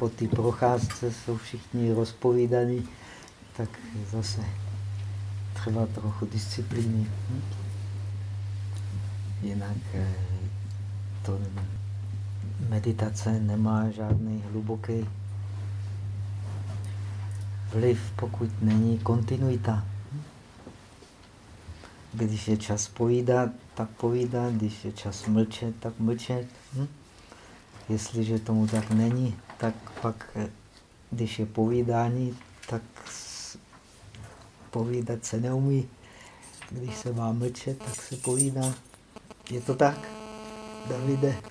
po té procházce jsou všichni rozpovídaní, tak zase třeba trochu disciplíny. Jinak eh, to meditace nemá žádný hluboký vliv, pokud není kontinuita. Když je čas povídat, tak povídat, když je čas mlčet, tak mlčet. Hm? Jestliže tomu tak není, tak pak, eh, když je povídání, tak povídat se neumí. Když se má mlčet, tak se povídá. Je to tak, Davide?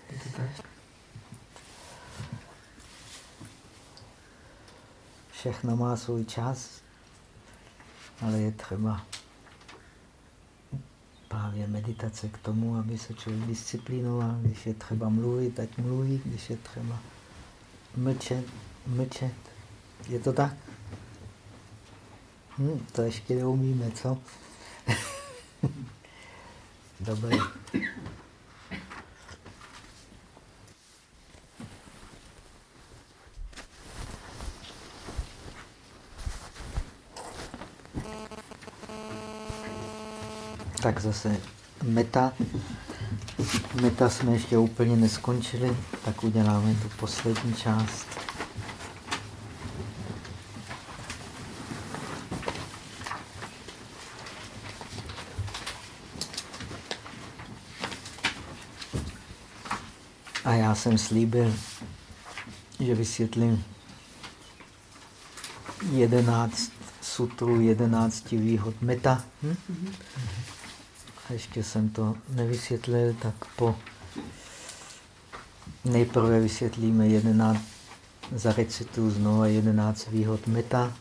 Všechno má svůj čas, ale je třeba právě meditace k tomu, aby se člověk disciplinoval. Když je třeba mluvit, ať mluví, když je třeba mlčet, mlčet. Je to tak? Hm, to ještě neumíme, co? Dobré. Tak zase meta. Meta jsme ještě úplně neskončili, tak uděláme tu poslední část. A já jsem slíbil, že vysvětlím jedenáct sutru jedenácti výhod meta. Hm? Ještě jsem to nevysvětlil, tak po nejprve vysvětlíme jedenáct, zarecitu znova jedenáct výhod meta.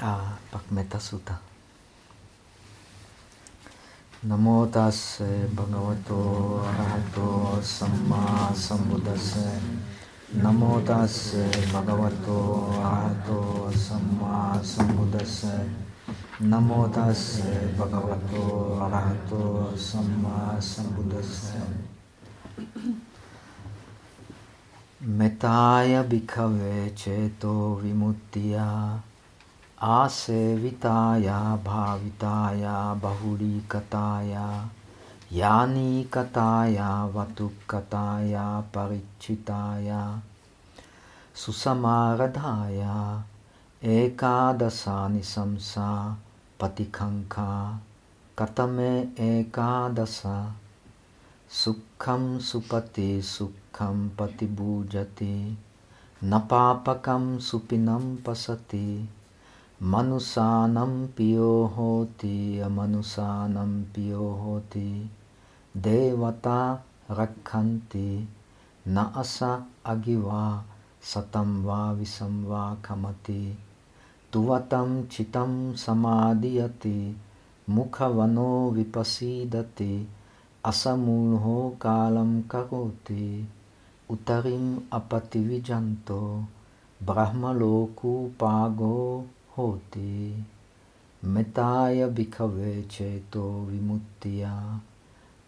A pak meta suta. Namo tase bhagavato arahato samma sambuddhase. नमो तस् भगवतो आहतो सम्मा सम्बुदस् नमो तस् भगवतो अरहतो सम्मा सम्बुदस् मेताय भिखवे चेतो विमुत्तिया, आसेविताया, भाविताया, बहुलीकताया। Jáni katája, vatu katája, paričitája, susamaradhája, ekadasani samsa, patikanka, katame ekadasa, sukham supati, sukham patibhujati, napapakam supinam pasati, Manusanam piyo hoti, amanusanam piyo hoti, devata rakhanti, naasa agiva, satam va visam va kamati, tuvatam chitam samadhiyati, mukhavano vipasidati, asamulho kalam karoti, utarim apativijanto, brahmaloku pago होती। मिताय भिखवे चेतो विमुक्तिया।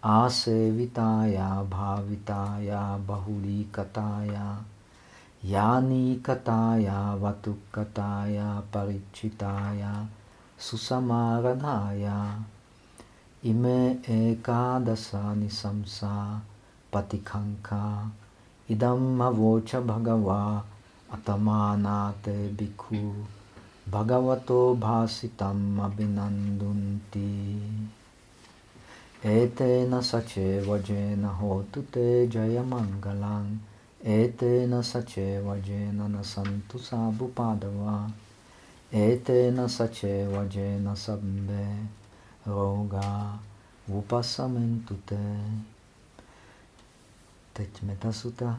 आसेविताया भाविताया, बहुली कताया। यानी कताया, वतु कताया, परिचिताया सुसमारधाया इमे एकादशा संसा पतिखङ्का इदं अवोच भगवा, अतमानाते भिखु Bhagavato bhasitam abhinandunti. Etena sache vajena hotu te jaya mangalang. Etena sache vajena nasantu sabu padava. Etena sache vajena sabbe roga upasamentute. Teď metasuta.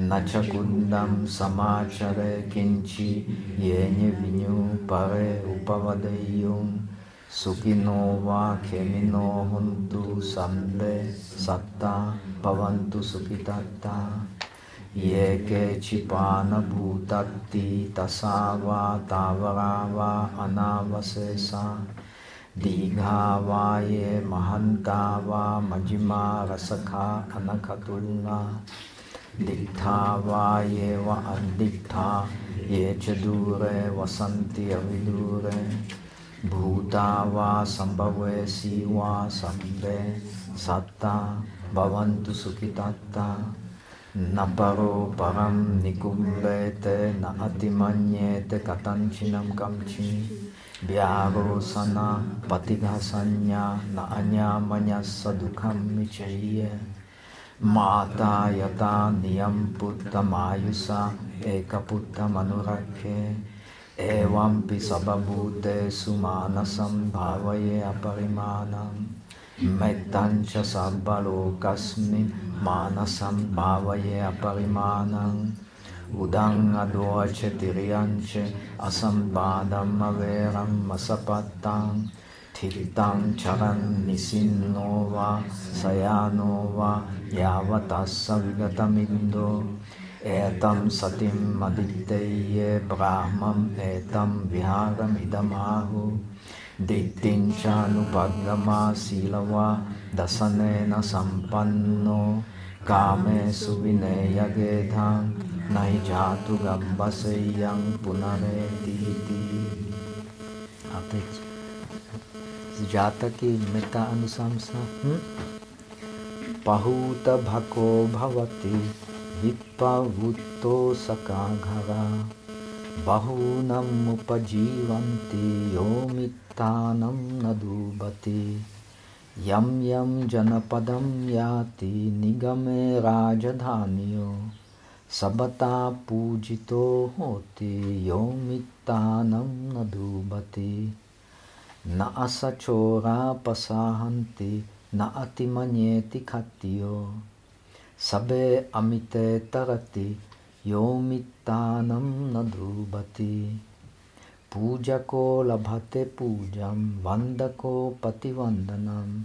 mudu anatimani Santu sakoche subaroche apakichoche salangauti Santindriyoče nipakoče apagabo kulesu ananugindo načakundam samáčare kinči jeně vinyu pare upavadeyum Sukhinova kemino hontu sande satta pavantu sukitatta. Yeke chipana bhutatti tasava tavarava दिग्धा वा ये व अन्दिग्धा ये च दूरे वसन्ति अविदूरे। भूता वा सम्भवेसि वा सम्भे सत्ता भवन्तु सुखितत्ता। न परो परं निकुम्भेत, न अतिमन्येत कथञ्चिनं कञ्चिन् व्यारोसना पतिघसंज्ञा, न अन्यामन्यः स दुःखं विचय्य Mata yata niyam putta mayusa ekaputta manurakhe Evampi sababhute sumanasam bhavaye aparimanam Mettancha sabbalokasmin manasam bhavaye aparimanam Udang adoche tirianche asambadam averam masapatang තිරිතං චරන් නිසින්නෝවා සයානෝවා යාවතස්ස විගතමින්දෝ ඒතම් සතිම් මදිත්තේය බ්‍රාහ්මම් ඒතම් විහාරමිදමාහු දිට්ඨිංචානුපග්ගමා සීලවා දසනේන සම්පන්නෝ කාමේ සුවිනේයගේධං නයි ජාතු ගම්බසයං පුනරේති ඉති අපේක්ෂ जातकी मृत अनुशंसा पहूतभको भवति विप्पवुत्तो सकाघवा बहूनमुपजीवन्ति यो मित्तानं न दूभति यं यं जनपदं याति, निगमे राजधानियो। सबता पूजितो होति यो मित्तानं न दूभति Na asachora pasahanti, na atimaněti katiyo, sabe amite tarati, yomittanam nadrubati. Pujako labhate pujam, vandako pativandanam,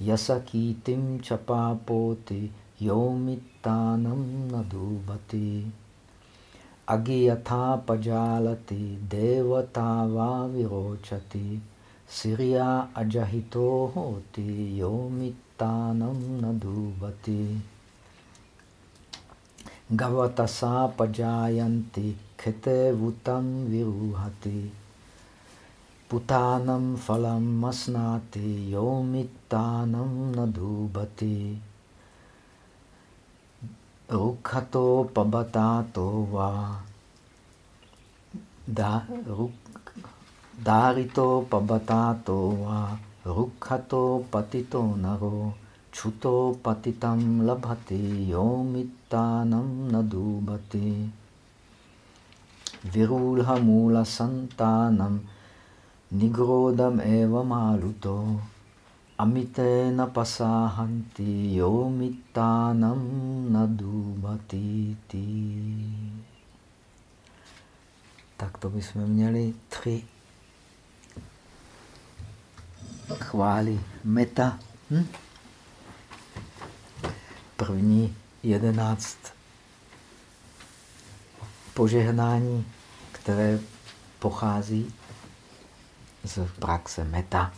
yasakitim chapapoti, yomittanam nadubati. Agiyatha pajalati, devata va virochati, सिरिया अजहितो होती यो मित्तानं न धूवति गवतसा पजायन्ति, खितेवुतं विरुहति। पुतानं फलं मस्नाति यो मित्तानं न धूभति रुखतोपबतातो वा। दा रुख ruk, Darito pabatato va Rukhato patito naro Chuto patitam labhati Yomittanam nadubhati Virulha mula santanam Nigrodam eva maluto Amitena pasahanti yomittanam nadubatiti. Tak to bychom měli tři chvály meta. Hm? První jedenáct požehnání, které pochází z praxe meta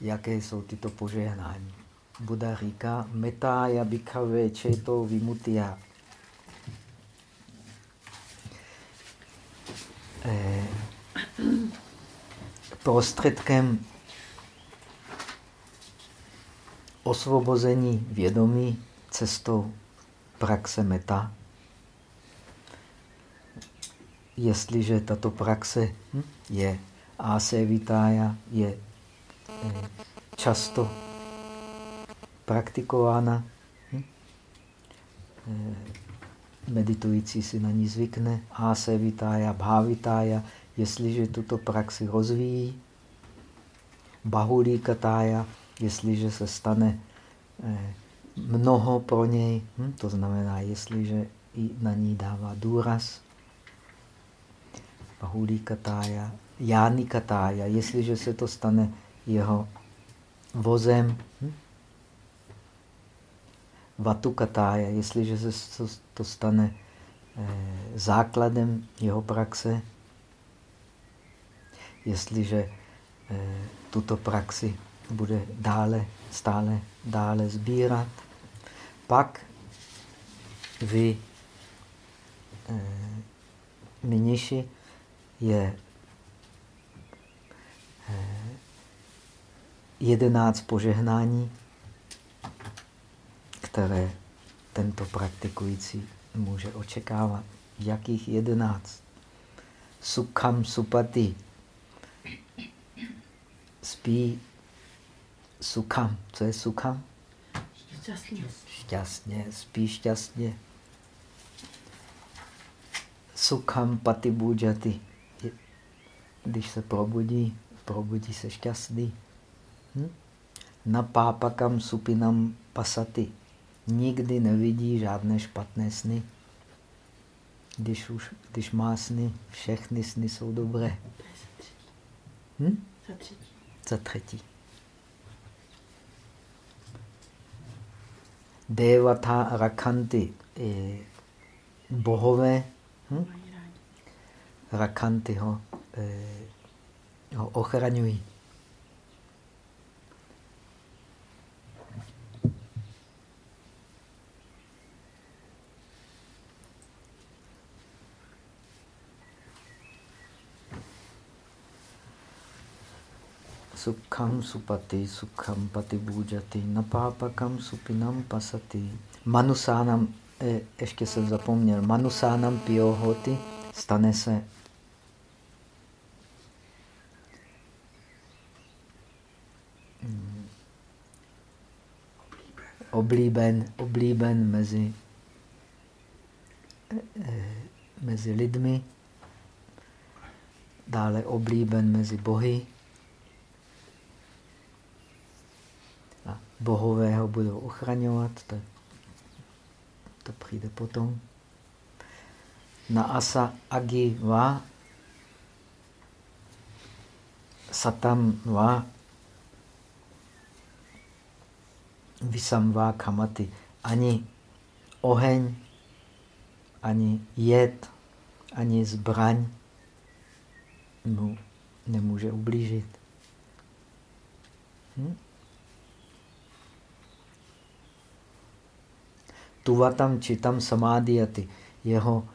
jaké jsou tyto požehnání. Buda říká, meta jabikave četo vimutia. Eh, prostředkem osvobození vědomí cestou praxe meta. Jestliže tato praxe hm, je asevitája, je často praktikována. Hm? Eh, meditující si na ní zvykne. Ase vitája, bhavitája. Jestliže tuto praxi rozvíjí, bahulí katája, jestliže se stane eh, mnoho pro něj, hm, to znamená, jestliže i na ní dává důraz, bahulí katája, jány katája, jestliže se to stane jeho vozem, hm, vatu katája, jestliže se to stane eh, základem jeho praxe, jestliže eh, tuto praxi bude dále, stále dále sbírat, pak vy eh, mniši je eh, jedenáct požehnání, které tento praktikující může očekávat. Jakých jedenáct? Sukham supati. Spí sukham. Co je sukham? Šťastně. Šťastně, spí šťastně. Sukham pati bujati. Když se probudí, probudí se šťastný. Hm? Na pápakam supinam pasaty. Nikdy nevidí žádné špatné sny. Když, už, když má sny, všechny sny jsou dobré. Hm? Za třetí. Za třetí. Devata rakanty, bohové, hm? rakanty ho, ho ochraňují. Sukham supati, sukham pati bujati, napápakam supinam pasati. Manusánam, eh, ještě jsem zapomněl, manusánam piohoty, stane se oblíben, oblíben mezi, eh, mezi lidmi, dále oblíben mezi bohy, bohové ho budou ochraňovat, to, to přijde potom. Na asa agi va satam va va kamati. Ani oheň, ani jed, ani zbraň mu nemůže ublížit. Hm? Tuvatam čitam samádiaty. Jeho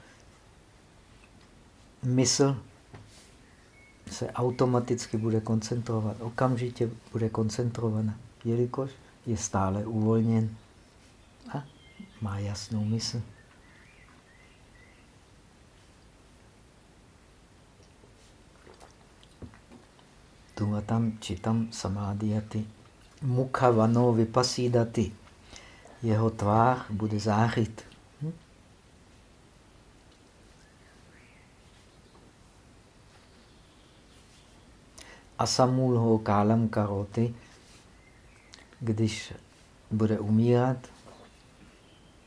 mysl se automaticky bude koncentrovat. Okamžitě bude koncentrovaná, jelikož je stále uvolněn a má jasnou mysl. Tuvatam čitam samádiaty. Mukha vano vypasídaty jeho tvár bude zářit. Hm? Asamulho kálam karoty, když bude umírat,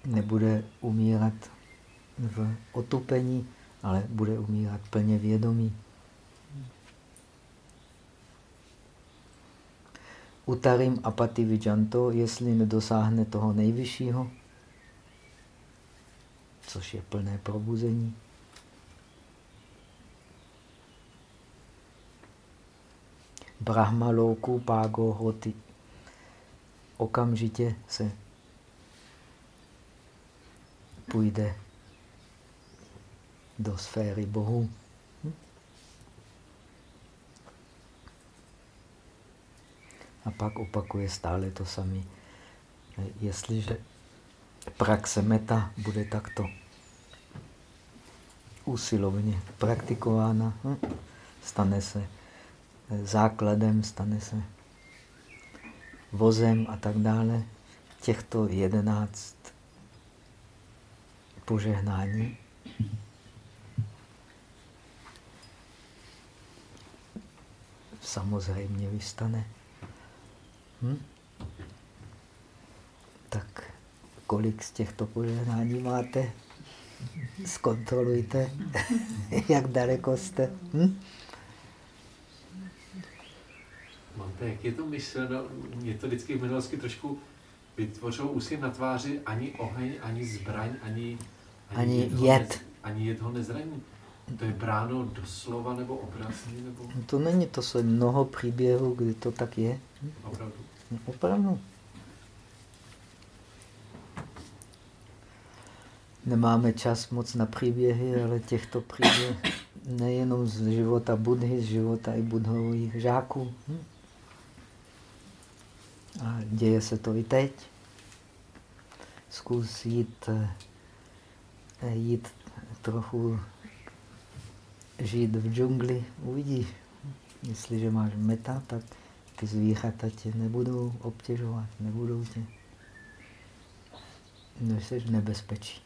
nebude umírat v otupení, ale bude umírat plně vědomí. Utarim apati vijanto, jestli nedosáhne toho nejvyššího, což je plné probuzení. Brahma loku págo hoti. Okamžitě se půjde do sféry Bohu. A pak opakuje stále to samé. Jestliže praxe meta bude takto usilovně praktikována, hm, stane se základem, stane se vozem a tak dále. Těchto jedenáct požehnání samozřejmě vystane. Hm? Tak kolik z těchto požehnání máte? Zkontrolujte, jak daleko jste. Hm? Máte, jak je to myšleno? Mě to vždycky v minulosti trošku vytvořilo úsměv na tváři ani oheň, ani zbraň, ani, ani, ani jed. Nez, ani jed ho nezraní. To je bráno doslova nebo obrazně? Nebo... No to není, to jsou mnoho příběhů, kdy to tak je. Opravdu? No, opravdu. Nemáme čas moc na příběhy, ale těchto příběhů nejenom z života Budhy, z života i budhových žáků. Hm? A děje se to i teď. Zkus jít, eh, jít trochu žít v džungli, uvidíš. Jestliže máš meta, tak ty zvířata tě nebudou obtěžovat, nebudou tě. Jsi v nebezpečí.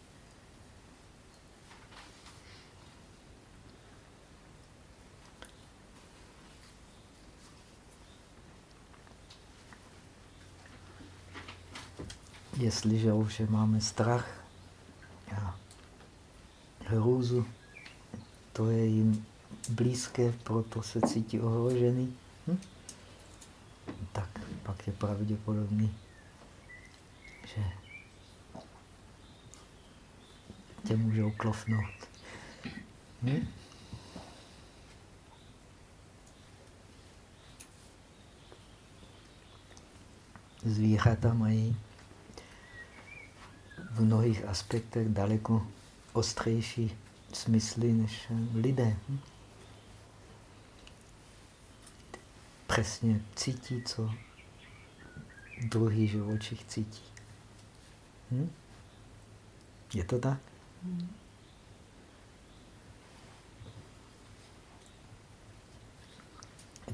Jestliže ovšem máme strach a hrůzu, to je jim blízké, proto se cítí ohrožený, hm? Tak pak je pravděpodobný, že tě můžou klofnout. Hm? Zvířata mají v mnohých aspektech daleko ostřejší smysly než lidé. Přesně cítí, co druhý živočich cítí. Hm? Je to tak?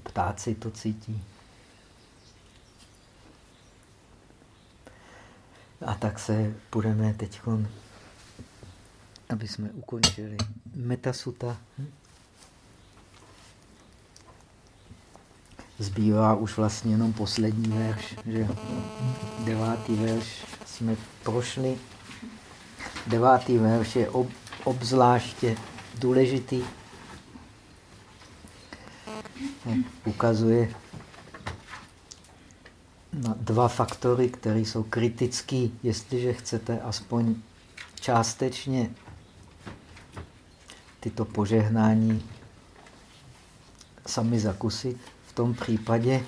Ptáci to cítí. A tak se budeme teď aby jsme ukončili metasuta. Hm? Zbývá už vlastně jenom poslední verš, že devátý verš jsme prošli. Devátý verš je ob, obzvláště důležitý. Ukazuje na dva faktory, které jsou kritické, jestliže chcete aspoň částečně tyto požehnání sami zakusit. Tom případě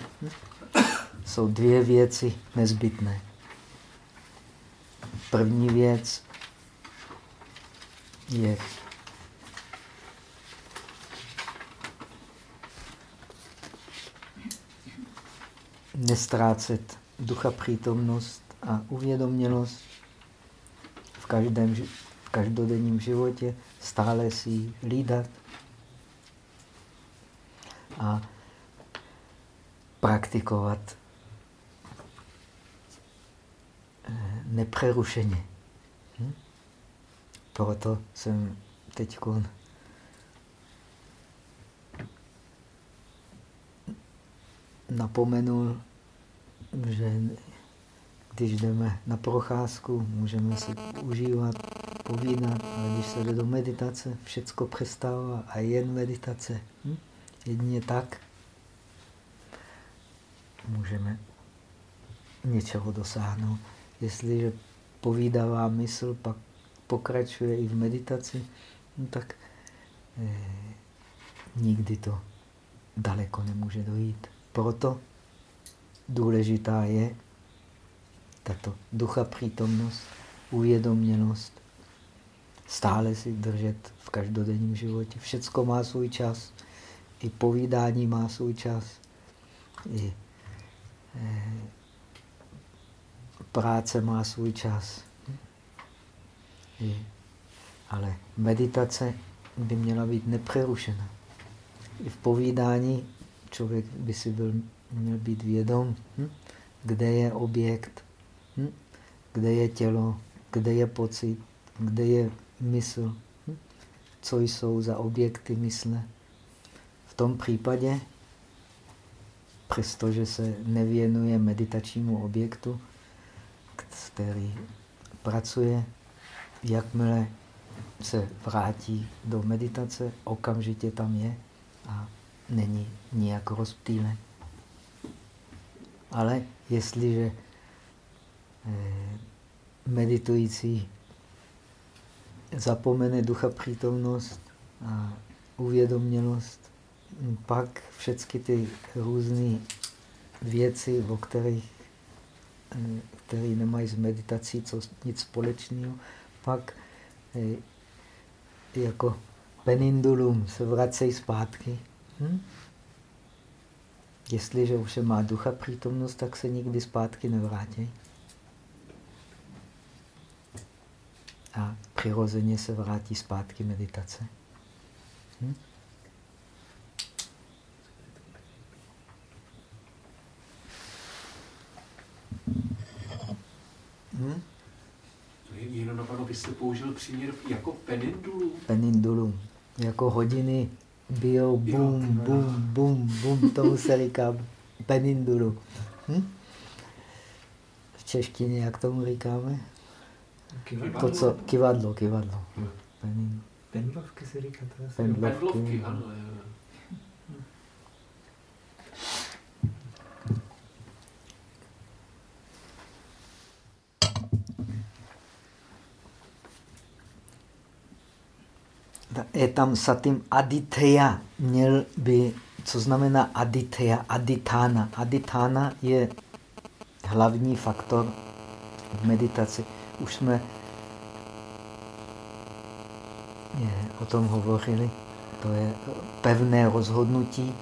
jsou dvě věci nezbytné. První věc je nestrácet ducha přítomnost a uvědomělost v každém v každodenním životě, stále si lídat a praktikovat eh, nepřerušeně. Hm? Proto jsem teď napomenul, že když jdeme na procházku, můžeme si užívat, povídat, ale když se jde do meditace, všecko přestává a jen meditace. Hm? Jedině tak můžeme něčeho dosáhnout. Jestliže povídavá mysl pak pokračuje i v meditaci, no tak eh, nikdy to daleko nemůže dojít. Proto důležitá je tato ducha přítomnost, uvědoměnost, stále si držet v každodenním životě. Všecko má svůj čas, i povídání má svůj čas, i práce má svůj čas. Ale meditace by měla být nepřerušena. I v povídání člověk by si byl, měl být vědom, hm? kde je objekt, Hm? Kde je tělo, kde je pocit, kde je mysl, hm? co jsou za objekty mysle. V tom případě přestože se nevěnuje meditačnímu objektu, který pracuje, jakmile se vrátí do meditace, okamžitě tam je a není nijak rozptýlen. Ale jestliže eh, meditující zapomene ducha přítomnost a uvědomělost, pak všechny ty různé věci, o kterých, které nemají s meditací co, nic společného, pak eh, jako penindulum se vracejí zpátky. Hm? Jestliže už má ducha přítomnost, tak se nikdy zpátky nevrátí. A přirozeně se vrátí zpátky meditace. Hm? Hmm? Jste použil příměr jako penindulum. Penindulum. Jako hodiny bio, bum, bum, bum, bum, tomu se říká penindulu. Hm? V češtině, jak tomu říkáme? Kivadlo. To, co, kivadlo, kivadlo. Hm. Pendlovky se říká to asi. Pendlovky. Pendlovky, ano. Jo. Je tam satim aditya. Měl by, co znamená aditya, aditána. Aditána je hlavní faktor v meditaci. Už jsme je, o tom hovořili. To je pevné rozhodnutí.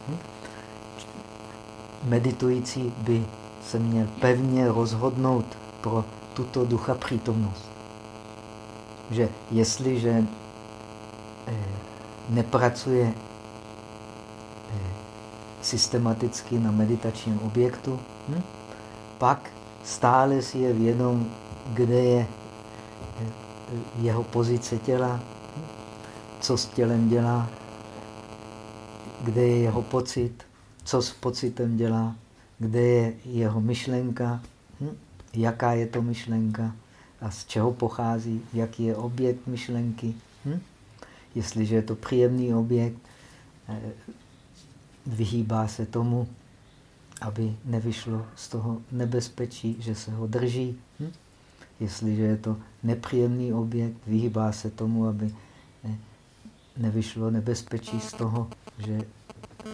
Meditující by se měl pevně rozhodnout pro tuto ducha přítomnost. Že jestliže nepracuje eh, systematicky na meditačním objektu, hm? pak stále si je vědom, kde je eh, jeho pozice těla, co s tělem dělá, kde je jeho pocit, co s pocitem dělá, kde je jeho myšlenka, hm? jaká je to myšlenka a z čeho pochází, jaký je objekt myšlenky. Hm? Jestliže je to příjemný objekt, eh, vyhýbá se tomu, aby nevyšlo z toho nebezpečí, že se ho drží. Hm? Jestliže je to nepříjemný objekt, vyhýbá se tomu, aby eh, nevyšlo nebezpečí z toho, že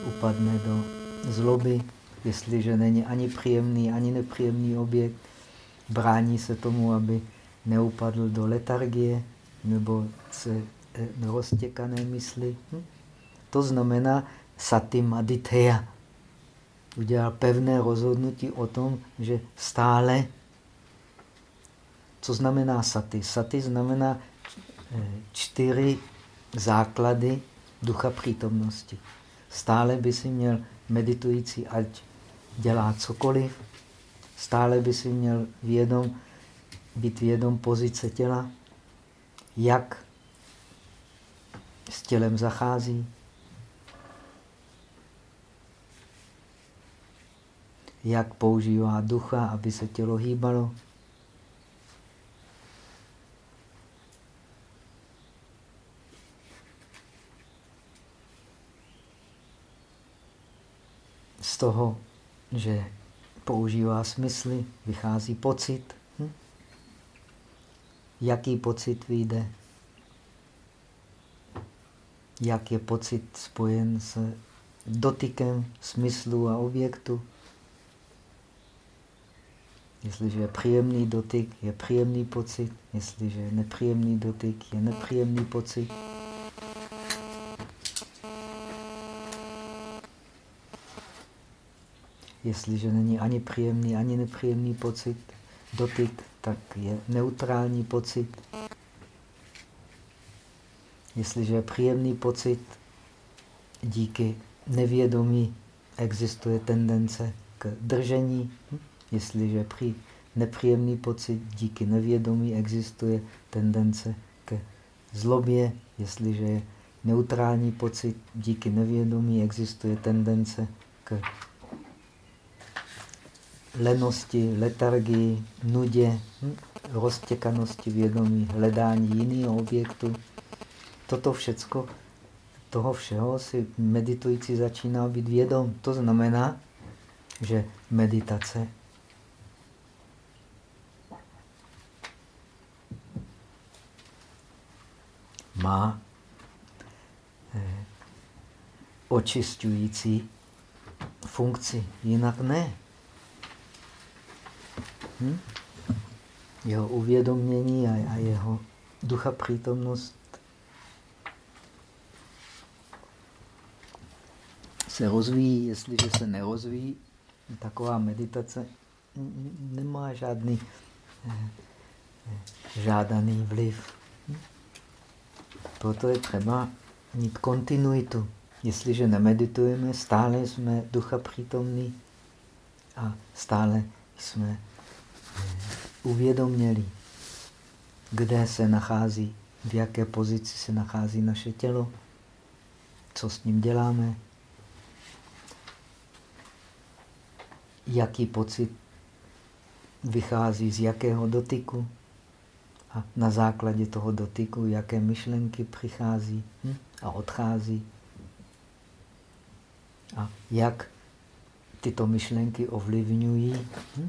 upadne do zloby. Jestliže není ani příjemný, ani nepříjemný objekt, brání se tomu, aby neupadl do letargie nebo se roztěkané mysli. Hm? To znamená sati maditeya. Udělal pevné rozhodnutí o tom, že stále, co znamená sati? Sati znamená eh, čtyři základy ducha přítomnosti. Stále by si měl meditující, ať dělá cokoliv, stále by si měl vědom, být vědom pozice těla, jak s tělem zachází. Jak používá ducha, aby se tělo hýbalo. Z toho, že používá smysly, vychází pocit. Hm? Jaký pocit vyjde? Jak je pocit spojen s dotykem smyslu a objektu. Jestliže je příjemný dotyk, je příjemný pocit. Jestliže je nepříjemný dotyk, je nepříjemný pocit. Jestliže není ani příjemný, ani nepříjemný pocit, dotyk, tak je neutrální pocit. Jestliže je příjemný pocit, díky nevědomí existuje tendence k držení. Jestliže je při nepříjemný pocit, díky nevědomí existuje tendence k zlobě. Jestliže je neutrální pocit, díky nevědomí existuje tendence k lenosti, letargii, nudě, hm? roztěkanosti vědomí, hledání jiného objektu. Toto všecko, toho všeho si meditující začíná být vědom. To znamená, že meditace má eh, očistující funkci, jinak ne. Hm? Jeho uvědomění a, a jeho ducha přítomnost se rozvíjí, jestliže se nerozvíjí, taková meditace nemá žádný eh, eh, žádaný vliv. Proto je třeba mít kontinuitu. Jestliže nemeditujeme, stále jsme ducha přítomní a stále jsme eh, uvědoměli, kde se nachází, v jaké pozici se nachází naše tělo, co s ním děláme, jaký pocit vychází z jakého dotyku a na základě toho dotyku, jaké myšlenky přichází hm, a odchází a jak tyto myšlenky ovlivňují hm,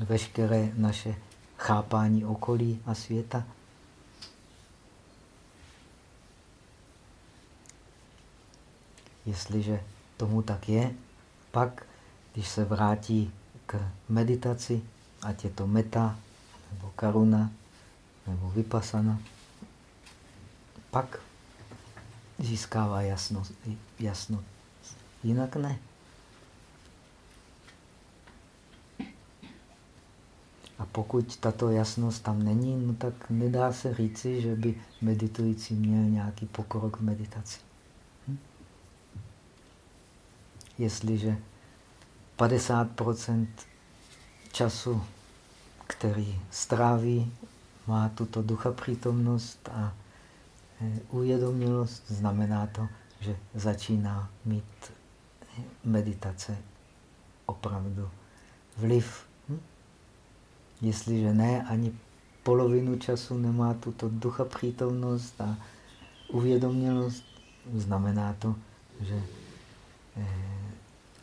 veškeré naše chápání okolí a světa. Jestliže tomu tak je, pak, když se vrátí k meditaci, ať je to meta, nebo karuna, nebo vypasana, pak získává jasnost. jasnost. Jinak ne. A pokud tato jasnost tam není, no tak nedá se říci, že by meditující měl nějaký pokrok v meditaci. Hm? Jestliže 50% času, který stráví, má tuto ducha přítomnost a e, uvědomilost, znamená to, že začíná mít meditace opravdu vliv. Hm? Jestliže ne, ani polovinu času nemá tuto ducha přítomnost a uvědomělost, znamená to, že eh,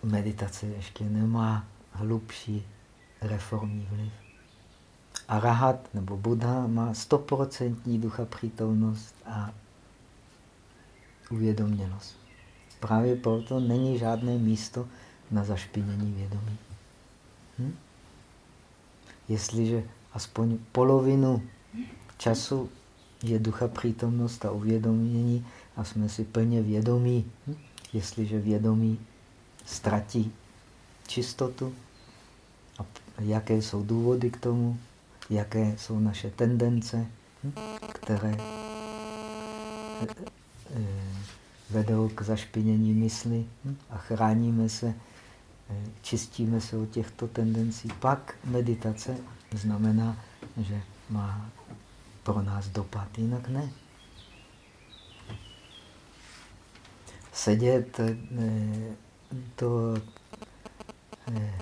meditace ještě nemá hlubší reformní vliv. A rahat nebo Buddha má stoprocentní ducha přítomnost a uvědomělost. Právě proto není žádné místo na zašpinění vědomí. Hm? Jestliže aspoň polovinu času je ducha přítomnost a uvědomění a jsme si plně vědomí, hm? jestliže vědomí ztratí čistotu a jaké jsou důvody k tomu, jaké jsou naše tendence, hm? které eh, eh, vedou k zašpinění mysli hm? a chráníme se, eh, čistíme se od těchto tendencí. Pak meditace znamená, že má pro nás dopad, jinak ne. Sedět to eh,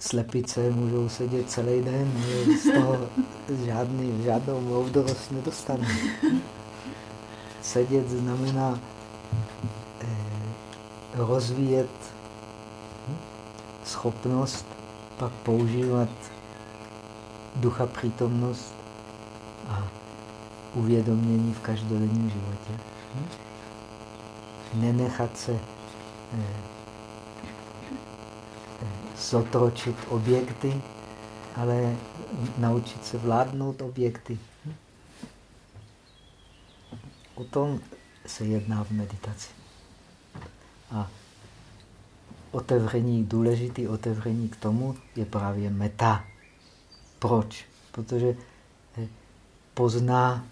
slepice můžou sedět celý den, z toho žádný, žádnou moudrost nedostane sedět znamená eh, rozvíjet schopnost pak používat ducha přítomnost a uvědomění v každodenním životě. Nenechat se zotročit objekty, ale naučit se vládnout objekty. O tom se jedná v meditaci. A otevření, důležitý otevření k tomu je právě meta. Proč? Protože eh, pozná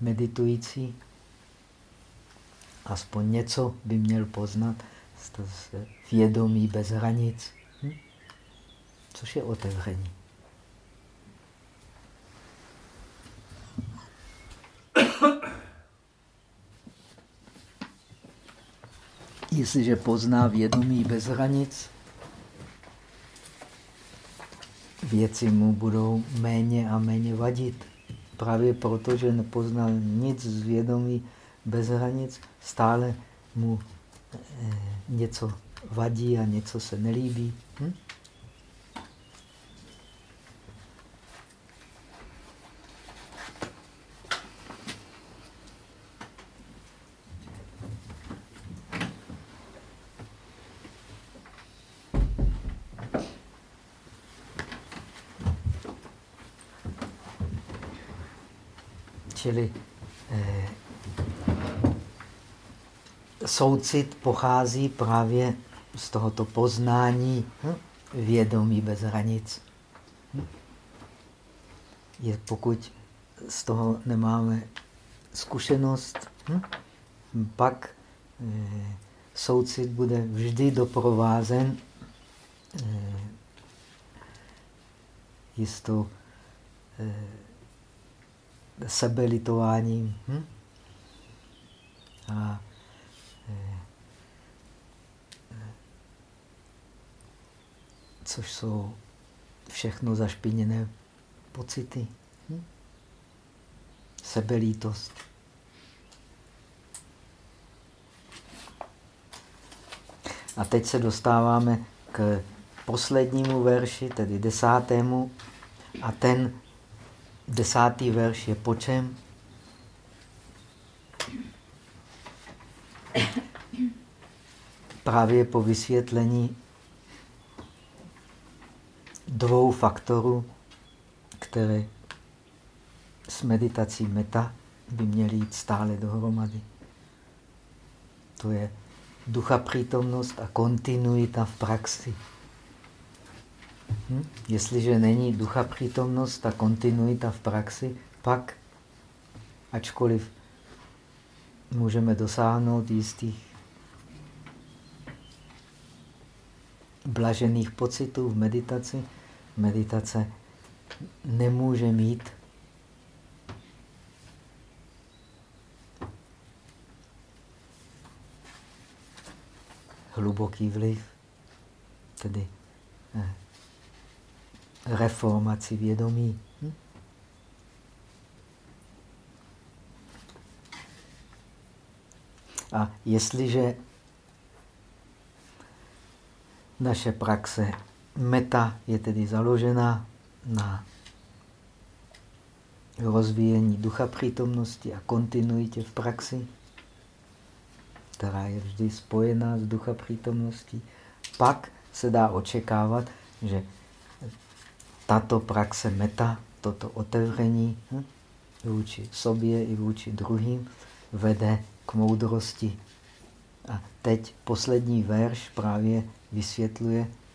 meditující, aspoň něco by měl poznat z vědomí bez hranic, hm? což je otevření. Jestliže pozná vědomí bez hranic, věci mu budou méně a méně vadit. Právě proto, že nepoznal nic z vědomí bez hranic, stále mu eh, něco vadí a něco se nelíbí. Hm? Čili soucit pochází právě z tohoto poznání hm, vědomí bez hranic. Hm? Je, pokud z toho nemáme zkušenost, hm, pak eh, soucit bude vždy doprovázen eh, jistou eh, sebelitováním. A což jsou všechno zašpiněné pocity. Hm? Sebelítost. A teď se dostáváme k poslednímu verši, tedy desátému, a ten Desátý verš je po čem? Právě po vysvětlení dvou faktorů, které s meditací meta by měly jít stále dohromady. To je ducha přítomnost a kontinuita v praxi. Hm? Jestliže není ducha přítomnost a kontinuita v praxi, pak, ačkoliv můžeme dosáhnout jistých blažených pocitů v meditaci, meditace nemůže mít hluboký vliv, tedy eh, reformaci vědomí. Hm? A jestliže naše praxe meta je tedy založena na rozvíjení ducha přítomnosti a kontinuitě v praxi, která je vždy spojená s ducha přítomností, pak se dá očekávat, že tato praxe meta, toto otevření hm, vůči sobě i vůči druhým vede k moudrosti. A teď poslední verš právě vysvětluje, eh,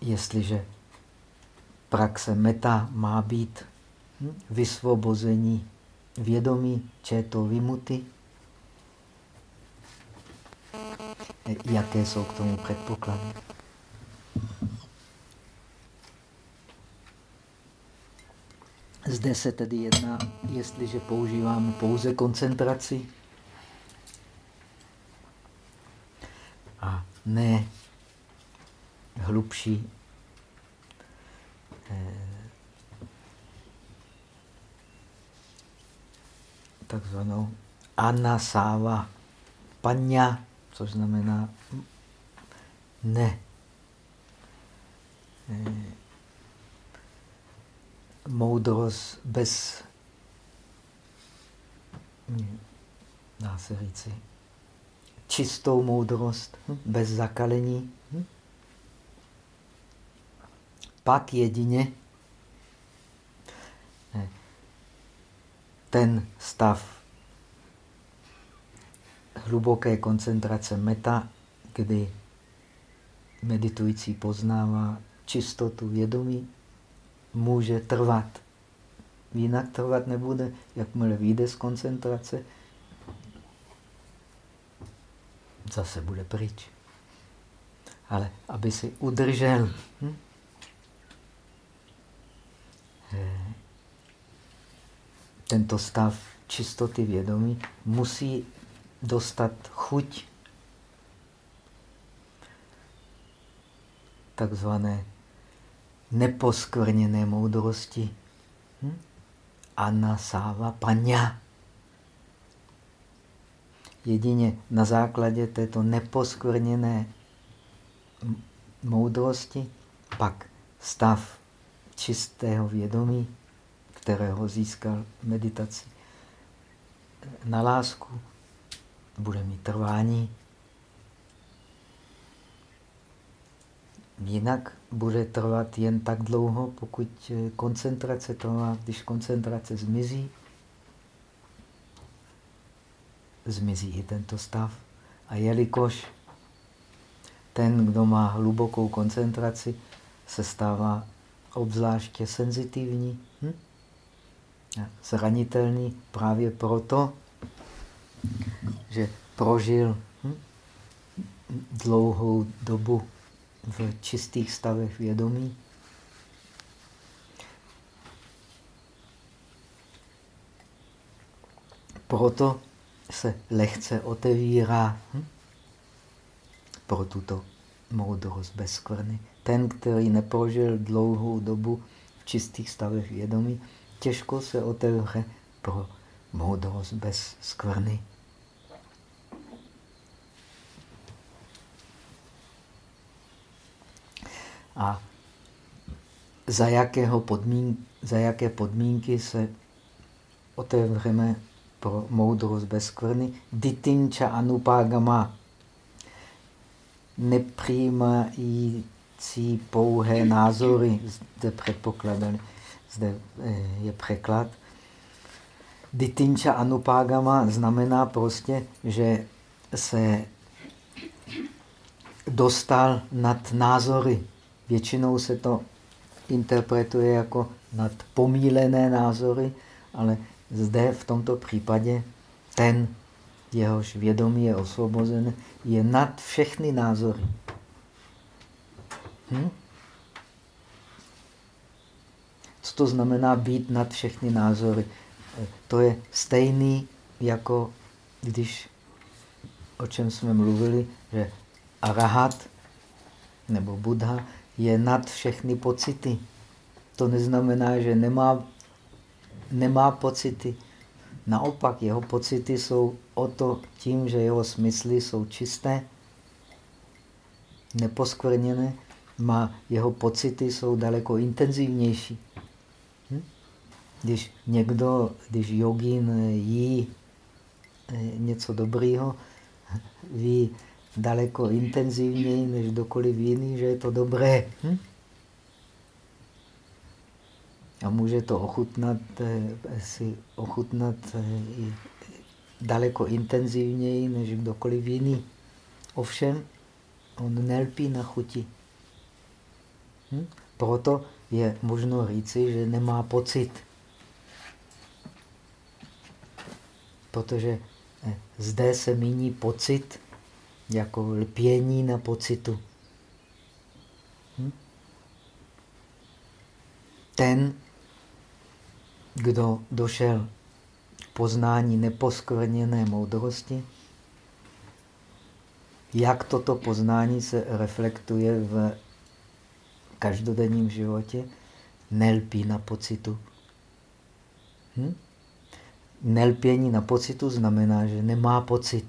jestliže praxe meta má být hm, vysvobození vědomí, četo vymuty, jaké jsou k tomu předpoklady. Zde se tedy jedná, jestliže používáme pouze koncentraci a ne. Hlubší. Eh, takzvanou anasáva panya což znamená ne. Eh, moudrost bez, dá se říci, čistou moudrost, hm, bez zakalení. Hm. Pak jedině ten stav hluboké koncentrace meta, kdy meditující poznává čistotu vědomí, může trvat. Jinak trvat nebude, jakmile vyjde z koncentrace, zase bude pryč. Ale aby si udržel hm? Eh, tento stav čistoty vědomí, musí dostat chuť takzvané neposkvrněné moudrosti. Hm? Anasáva paňa. Jedině na základě této neposkvrněné moudrosti pak stav čistého vědomí, kterého získal meditaci na lásku, bude mít trvání. Jinak bude trvat jen tak dlouho, pokud koncentrace trvá. Když koncentrace zmizí, zmizí i tento stav. A jelikož ten, kdo má hlubokou koncentraci, se stává obzvláště senzitivní, hm? zranitelný právě proto, že prožil hm? dlouhou dobu v čistých stavech vědomí. Proto se lehce otevírá hm? pro tuto moudrost bez skvrny. Ten, který neprožil dlouhou dobu v čistých stavech vědomí, těžko se otevře pro moudrost bez skvrny. A za, jakého podmín, za jaké podmínky se otevřeme pro moudrost bez skvrny? Ditinča anupágama nepřijímající pouhé názory, zde předpokládali, zde eh, je překlad. Ditinča anupágama znamená prostě, že se dostal nad názory. Většinou se to interpretuje jako nad pomílené názory, ale zde v tomto případě ten, jehož vědomí je osvobozené, je nad všechny názory. Hm? Co to znamená být nad všechny názory? To je stejný, jako když, o čem jsme mluvili, že arahat nebo Buddha je nad všechny pocity. To neznamená, že nemá, nemá pocity. Naopak, jeho pocity jsou o to tím, že jeho smysly jsou čisté, neposkvrněné, má, jeho pocity jsou daleko intenzivnější. Hm? Když někdo, když jogin jí eh, něco dobrého, ví daleko intenzivněji než kdokoliv jiný, že je to dobré. Hm? A může to ochutnat, eh, si ochutnat eh, daleko intenzivněji než kdokoliv jiný. Ovšem, on nelpí na chuti. Hm? Proto je možno říci, že nemá pocit. Protože eh, zde se míní pocit jako lpění na pocitu. Hm? Ten, kdo došel poznání neposkvrněné moudrosti, jak toto poznání se reflektuje v každodenním životě, nelpí na pocitu. Hm? Nelpění na pocitu znamená, že nemá pocit.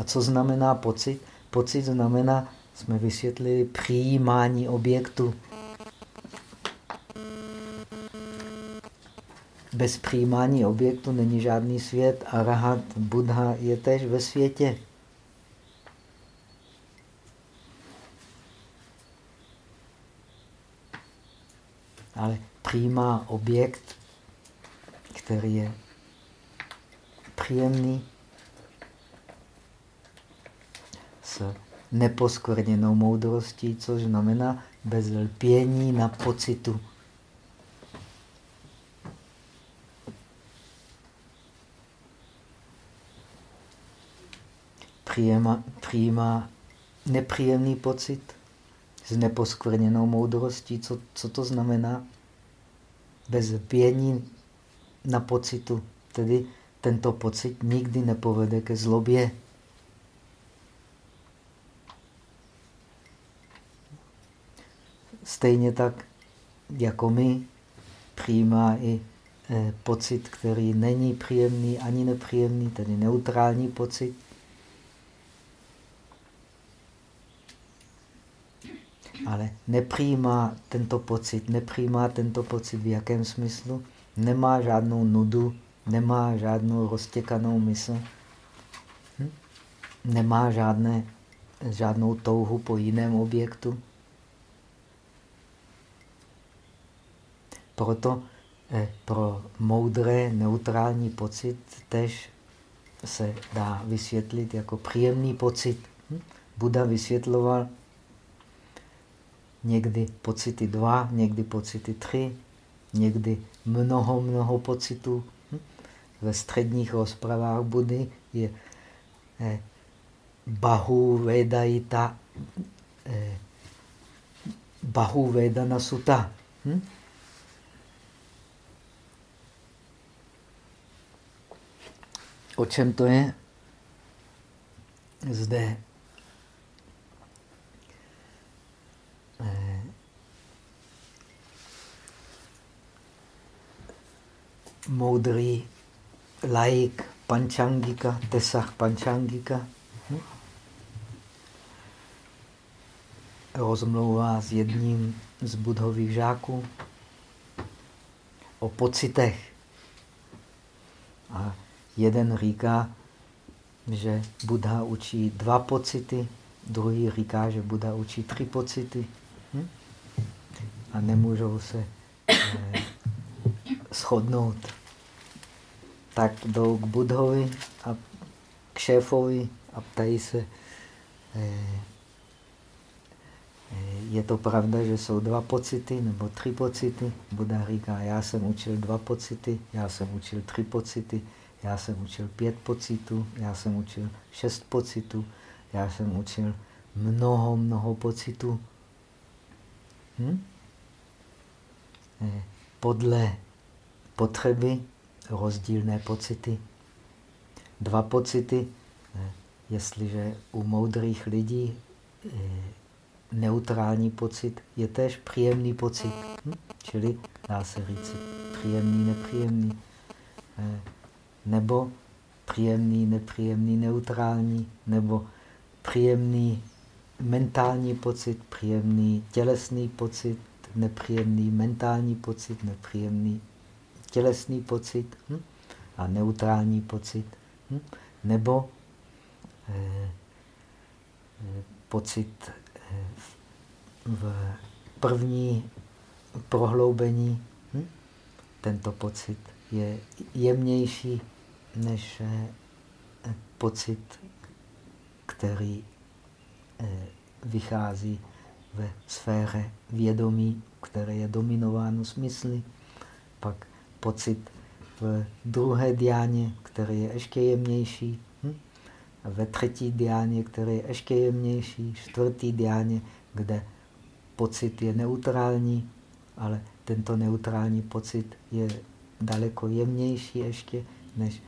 A co znamená pocit? Pocit znamená, jsme vysvětlili, přijímání objektu. Bez přijímání objektu není žádný svět a rahat Buddha je tež ve světě. Ale přijímá objekt, který je příjemný, s neposkvrněnou moudrostí, což znamená bez lpění na pocitu. Přijímá, přijímá nepříjemný pocit s neposkvrněnou moudrostí. Co, co to znamená? Bez lpění na pocitu. Tedy tento pocit nikdy nepovede ke zlobě. Stejně tak, jako my, přijímá i eh, pocit, který není příjemný ani nepříjemný, tedy neutrální pocit. Ale nepřijímá tento pocit, nepřijímá tento pocit v jakém smyslu? Nemá žádnou nudu, nemá žádnou roztěkanou mysl, hm? nemá žádné, žádnou touhu po jiném objektu. Proto eh, pro moudré neutrální pocit tež se dá vysvětlit jako příjemný pocit. Hm? Buda vysvětloval někdy pocity dva, někdy pocity tři, někdy mnoho, mnoho pocitů. Hm? Ve středních rozpravách Budy je eh, Bahu Vedajita, eh, Bahu Vedana Sutta. Hm? O čem to je? Zde moudrý laik pančangika, tesach pančangika, rozmlouvá s jedním z budhových žáků o pocitech. A jeden říká, že Buddha učí dva pocity, druhý říká, že Buddha učí tři pocity. A nemůžou se eh, shodnout. Tak jdou k Budhovi a k šéfovi a ptají se, eh, eh, je to pravda, že jsou dva pocity nebo tři pocity? Buddha říká, já jsem učil dva pocity, já jsem učil tři pocity, já jsem učil pět pocitů, já jsem učil šest pocitů, já jsem učil mnoho, mnoho pocitů. Hm? Podle potřeby rozdílné pocity. Dva pocity, jestliže u moudrých lidí eh, neutrální pocit je tež příjemný pocit. Hm? Čili dá se říct příjemný, nepříjemný nebo příjemný, nepříjemný, neutrální, nebo příjemný mentální pocit, příjemný tělesný pocit, nepříjemný mentální pocit, nepříjemný tělesný pocit hm? a neutrální pocit. Hm? Nebo eh, eh, pocit eh, v první prohloubení, hm? tento pocit je jemnější než eh, pocit, který eh, vychází ve sféře vědomí, které je dominováno smysly. Pak pocit v druhé diáně, který je ještě jemnější. Hm? A ve třetí diáně, který je ještě jemnější. Čtvrtý diáně, kde pocit je neutrální, ale tento neutrální pocit je daleko jemnější ještě než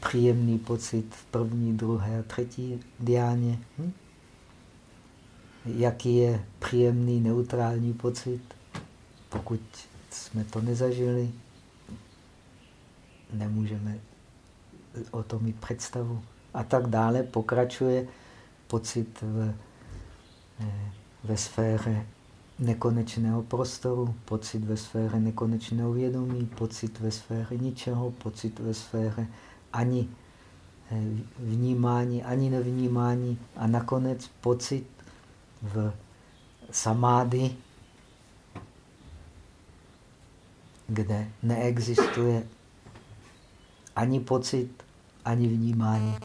příjemný pocit v první, druhé a třetí diáně. Hm? Jaký je příjemný, neutrální pocit? Pokud jsme to nezažili, nemůžeme o tom mít představu. A tak dále pokračuje pocit v, eh, ve sféře nekonečného prostoru, pocit ve sféře nekonečného vědomí, pocit ve sféře ničeho, pocit ve sféře ani eh, vnímání, ani nevnímání a nakonec pocit v samády, kde neexistuje ani pocit, ani vnímání.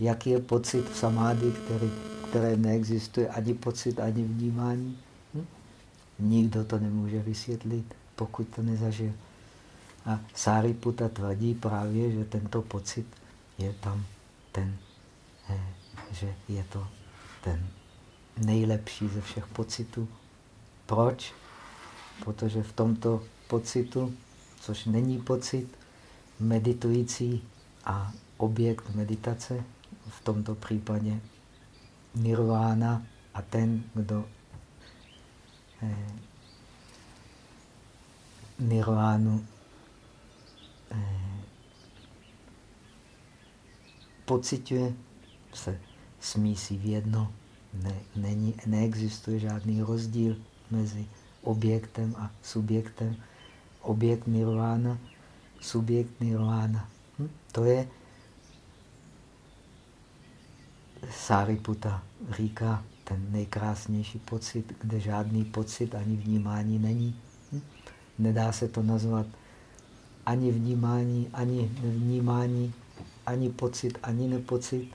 Jaký je pocit v samády, který, které neexistuje ani pocit, ani vnímání? Nikdo to nemůže vysvětlit, pokud to nezažil. A Sáriputa tvrdí právě, že tento pocit je tam ten, eh, že je to ten nejlepší ze všech pocitů. Proč? Protože v tomto pocitu, což není pocit, meditující a objekt meditace, v tomto případě nirvána a ten, kdo eh, nirvánu eh, pociťuje, se smísí v jedno. Ne, není, neexistuje žádný rozdíl mezi objektem a subjektem. Objekt nirvána, subjekt nirvána. Hm? To je Sáriputa říká ten nejkrásnější pocit, kde žádný pocit ani vnímání není. Hm? Nedá se to nazvat ani vnímání, ani nevnímání, ani pocit, ani nepocit.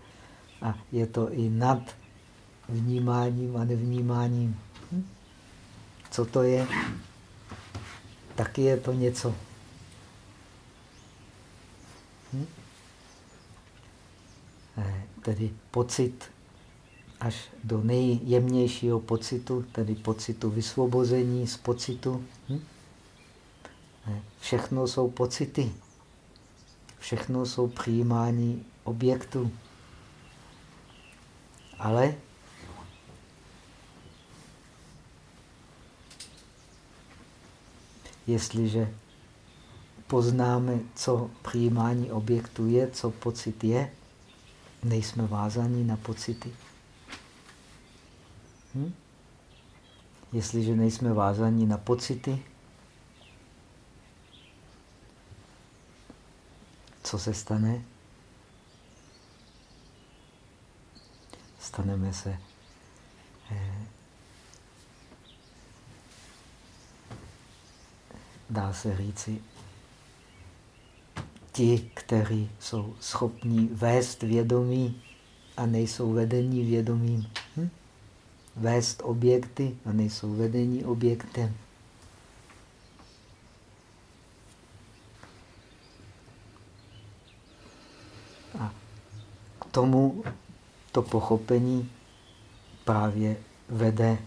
A je to i nad vnímáním a nevnímáním. Hm? Co to je? Taky je to něco. Hm? Eh, tedy pocit až do nejjemnějšího pocitu, tedy pocitu vysvobození z pocitu. Hm? Eh, všechno jsou pocity. Všechno jsou přijímání objektů. Ale jestliže poznáme, co přijímání objektu je, co pocit je, nejsme vázaní na pocity. Hm? Jestliže nejsme vázaní na pocity, co se stane? Staneme se eh, dá se říci, ti, kteří jsou schopni vést vědomí a nejsou vedení vědomím. Hm? Vést objekty a nejsou vedení objektem. A k tomu to pochopení právě vede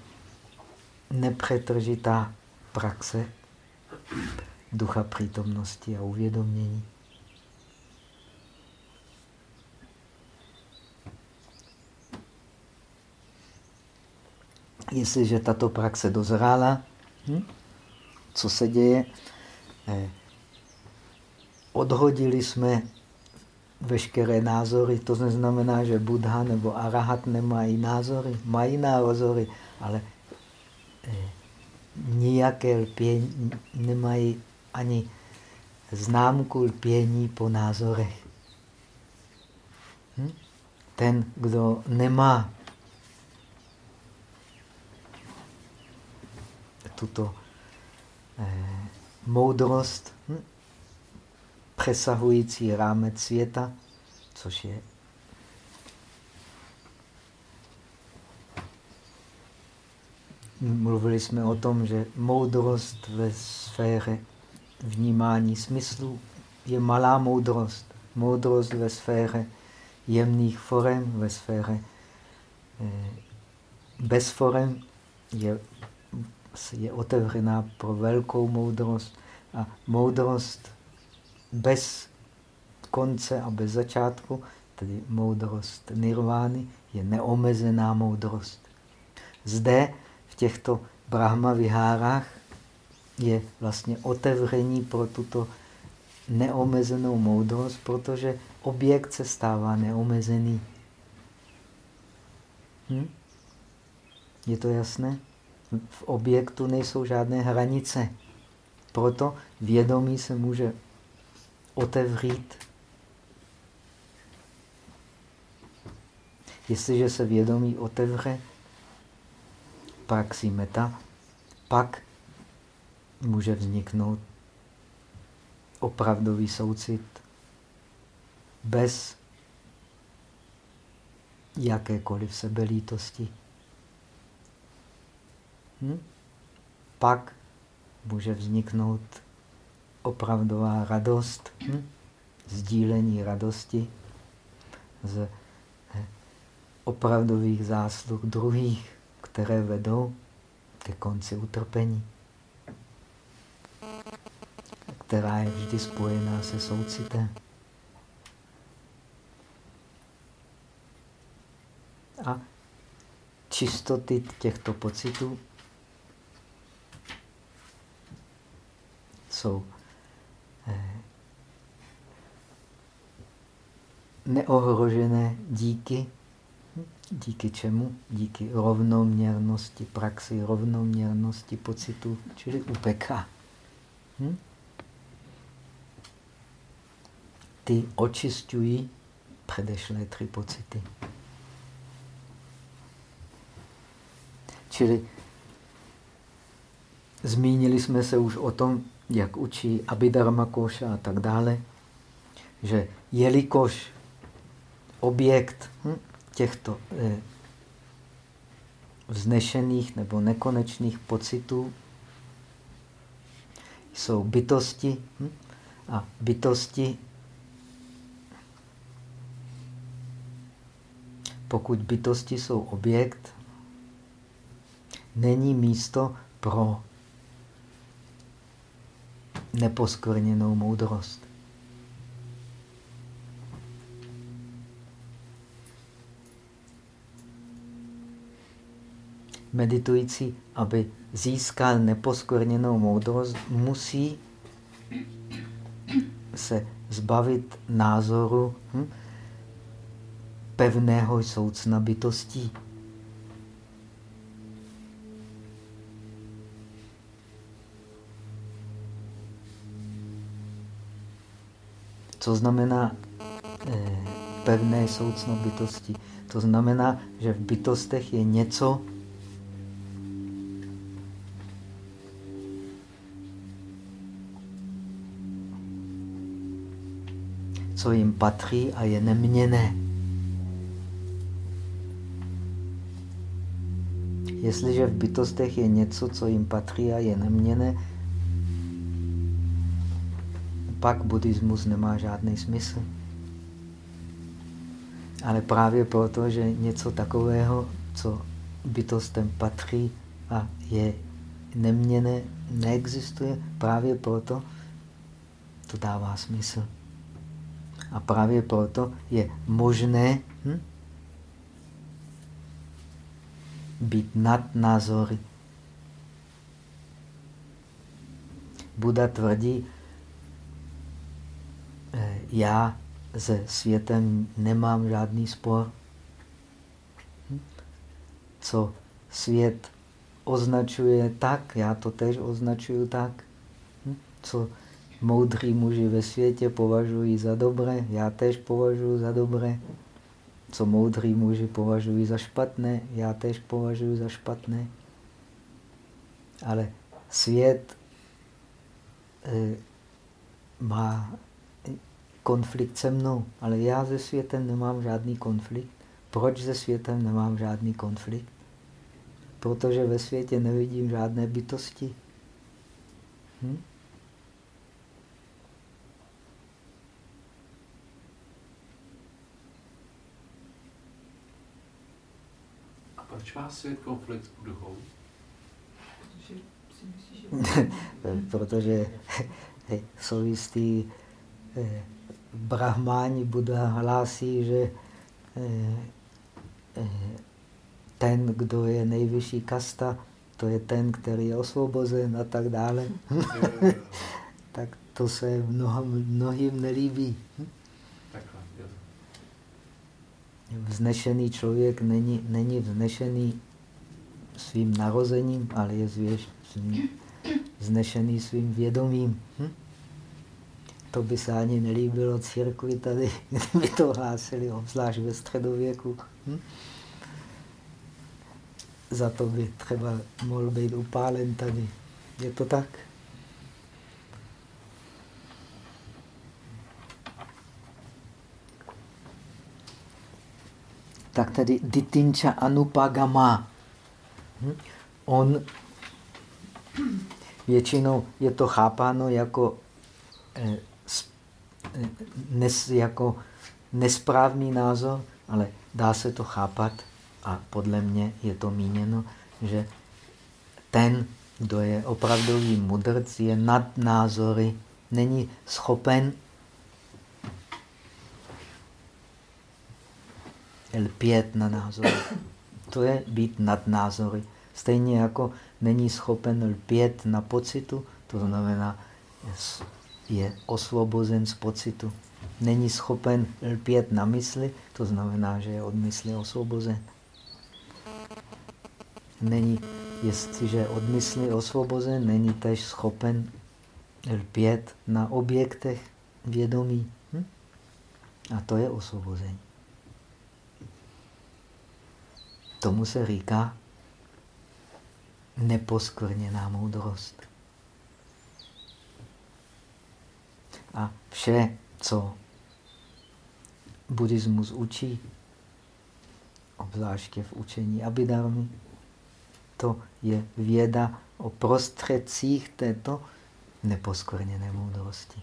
nepřetržitá praxe ducha přítomnosti a uvědomění. Jestliže tato praxe dozrála, hm, co se děje? Eh, odhodili jsme veškeré názory. To neznamená, že Buddha nebo Arahat nemají názory. Mají názory, ale eh, nijaké lpění, nemají ani známku lpění po názorech. Hm? Ten, kdo nemá tuto eh, moudrost hm? přesahující rámec světa, což je Mluvili jsme o tom, že moudrost ve sféře vnímání smyslu je malá moudrost. Moudrost ve sféře jemných forem, ve sféře eh, bez forem je, je otevřená pro velkou moudrost. A moudrost bez konce a bez začátku, tedy moudrost nirvány, je neomezená moudrost. Zde těchto Brahma vihárách je vlastně otevření pro tuto neomezenou moudrost, protože objekt se stává neomezený. Hm? Je to jasné? V objektu nejsou žádné hranice. Proto vědomí se může otevřít. Jestliže se vědomí otevře, praxi meta, pak může vzniknout opravdový soucit bez jakékoliv sebelítosti. Hm? Pak může vzniknout opravdová radost, hm? sdílení radosti z opravdových zásluh druhých které vedou ke konci utrpení. která je vždy spojená se soucitem. A čistoty těchto pocitů jsou eh, neohrožené díky, díky čemu? Díky rovnoměrnosti praxi, rovnoměrnosti pocitu, čili upeka. Hm? Ty očistují předešlé tři pocity. Čili zmínili jsme se už o tom, jak učí Abhidharma Koša a tak dále, že jelikož objekt hm, těchto eh, vznešených nebo nekonečných pocitů jsou bytosti hm, a bytosti, pokud bytosti jsou objekt, není místo pro neposkvrněnou moudrost. Meditující, aby získal neposkvrněnou moudrost, musí se zbavit názoru hm, pevného soucna bytostí. Co znamená eh, pevné soucno bytosti? To znamená, že v bytostech je něco, co jim patří a je neměné. Jestliže v bytostech je něco, co jim patří a je neměné, pak buddhismus nemá žádný smysl. Ale právě proto, že něco takového, co bytostem patří a je neměné, neexistuje, právě proto to dává smysl. A právě proto je možné hm, být nad názory. Buda tvrdí, Eh, já se světem nemám žádný spor. Hm? Co svět označuje tak, já to tež označuju tak. Hm? Co moudrý muži ve světě považují za dobré, já tež považuji za dobré. Co moudrý muži považují za špatné, já tež považuji za špatné. Ale svět e, má konflikt se mnou, ale já se světem nemám žádný konflikt. Proč se světem nemám žádný konflikt? Protože ve světě nevidím žádné bytosti. Hm? Proč má svět konflikt s Budhou? Protože jsou jistý eh, brahmáni Buddha hlásí, že eh, eh, ten, kdo je nejvyšší kasta, to je ten, který je osvobozen a tak dále. tak to se mnohým, mnohým nelíbí. Vznešený člověk není, není vznešený svým narozením, ale je zvěž, svým, vznešený svým vědomím. Hm? To by se ani nelíbilo církvi tady, kdyby to hlásili, obzvlášť ve středověku. Hm? Za to by třeba mohl být upálen tady. Je to tak? Tak tady Ditinča Anupagama. Hm? On většinou je to chápáno jako eh, nes, jako nesprávný názor, ale dá se to chápat a podle mě je to míněno, že ten, kdo je opravdový mudrc, je nad názory není schopen lpět na názory. To je být nad názory. Stejně jako není schopen lpět na pocitu, to znamená, je osvobozen z pocitu. Není schopen lpět na mysli, to znamená, že je od mysli osvobozen. Není, jestliže je od mysli osvobozen, není tež schopen lpět na objektech vědomí. Hm? A to je osvobození. Tomu se říká neposkvrněná moudrost. A vše, co buddhismus učí, obzvláště v učení Abhidharmy, to je věda o prostředcích této neposkvrněné moudrosti.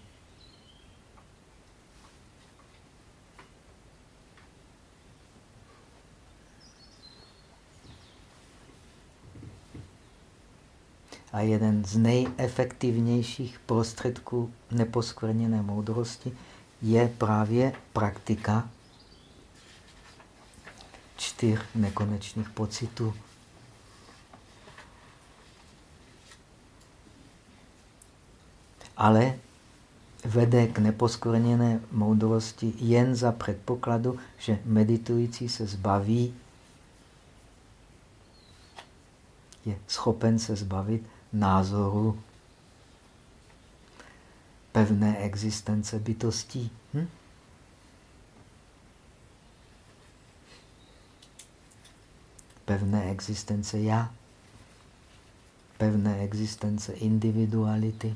A jeden z nejefektivnějších prostředků neposkvrněné moudrosti je právě praktika čtyř nekonečných pocitů. Ale vede k neposkvrněné moudrosti jen za předpokladu, že meditující se zbaví, je schopen se zbavit názoru pevné existence bytostí. Hm? Pevné existence já, pevné existence individuality.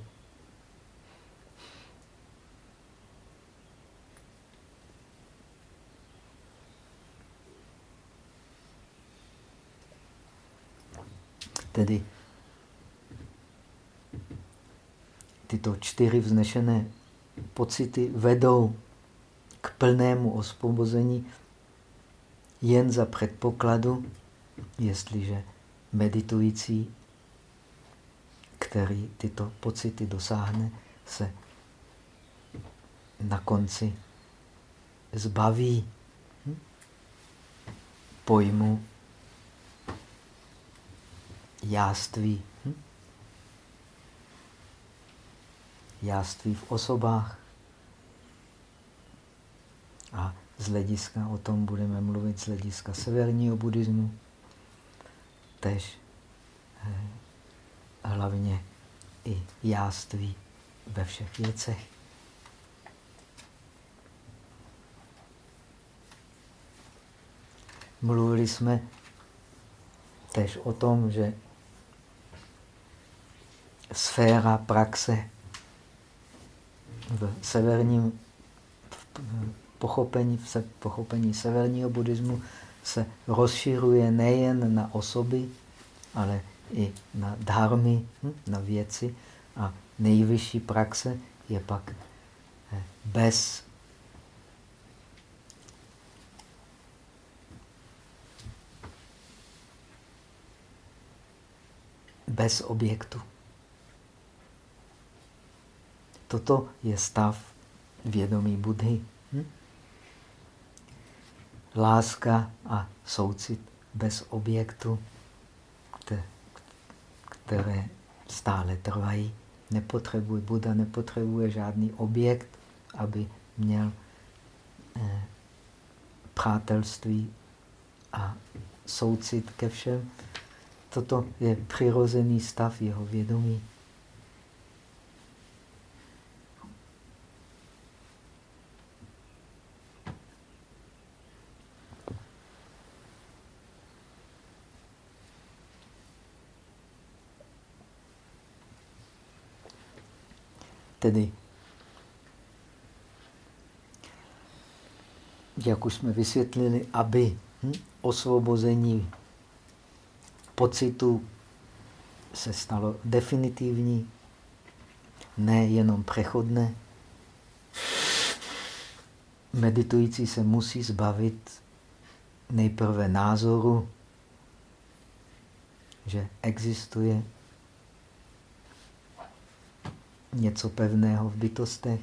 Tedy tyto čtyři vznešené pocity vedou k plnému osvobození jen za předpokladu, jestliže meditující, který tyto pocity dosáhne, se na konci zbaví pojmu jáství. Hm? Jáství v osobách. A z hlediska, o tom budeme mluvit z hlediska severního buddhismu, tež eh, hlavně i jáství ve všech věcech. Mluvili jsme tež o tom, že sféra praxe v severním pochopení, v pochopení severního buddhismu se rozšiřuje nejen na osoby, ale i na dharmy, hm, na věci. A nejvyšší praxe je pak eh, bez bez objektu. Toto je stav vědomí Budhy. Hm? Láska a soucit bez objektu, které stále trvají. Nepotřebuje, Buda nepotřebuje žádný objekt, aby měl eh, přátelství a soucit ke všem. Toto je přirozený stav jeho vědomí. Tedy, jak už jsme vysvětlili, aby hm, osvobození pocitu se stalo definitivní, ne jenom přechodné. Meditující se musí zbavit nejprve názoru, že existuje něco pevného v bytostech,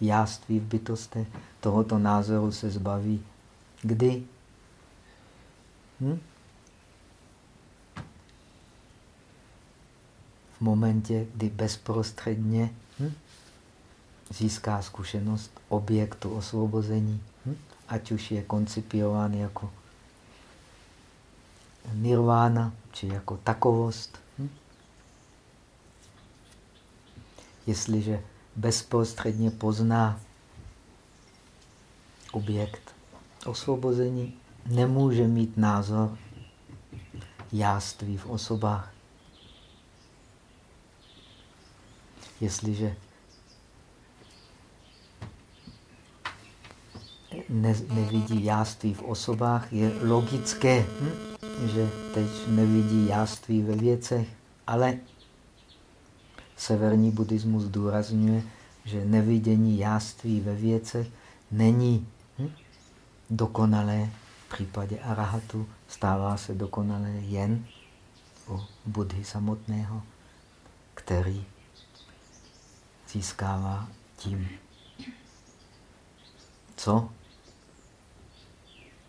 jáství v bytostech. Tohoto názoru se zbaví. Kdy? Hm? V momentě, kdy bezprostředně hm? získá zkušenost objektu osvobození, hm? ať už je koncipiován jako nirvána, či jako takovost. Hm? Jestliže bezprostředně pozná objekt osvobození, nemůže mít názor jáství v osobách. Jestliže ne, nevidí jáství v osobách, je logické, hm? že teď nevidí jáství ve věcech, ale severní buddhismus zdůrazňuje, že nevidění jáství ve věcech není hm? dokonalé. V případě arahatu stává se dokonalé jen u Budhy samotného, který získává tím, co?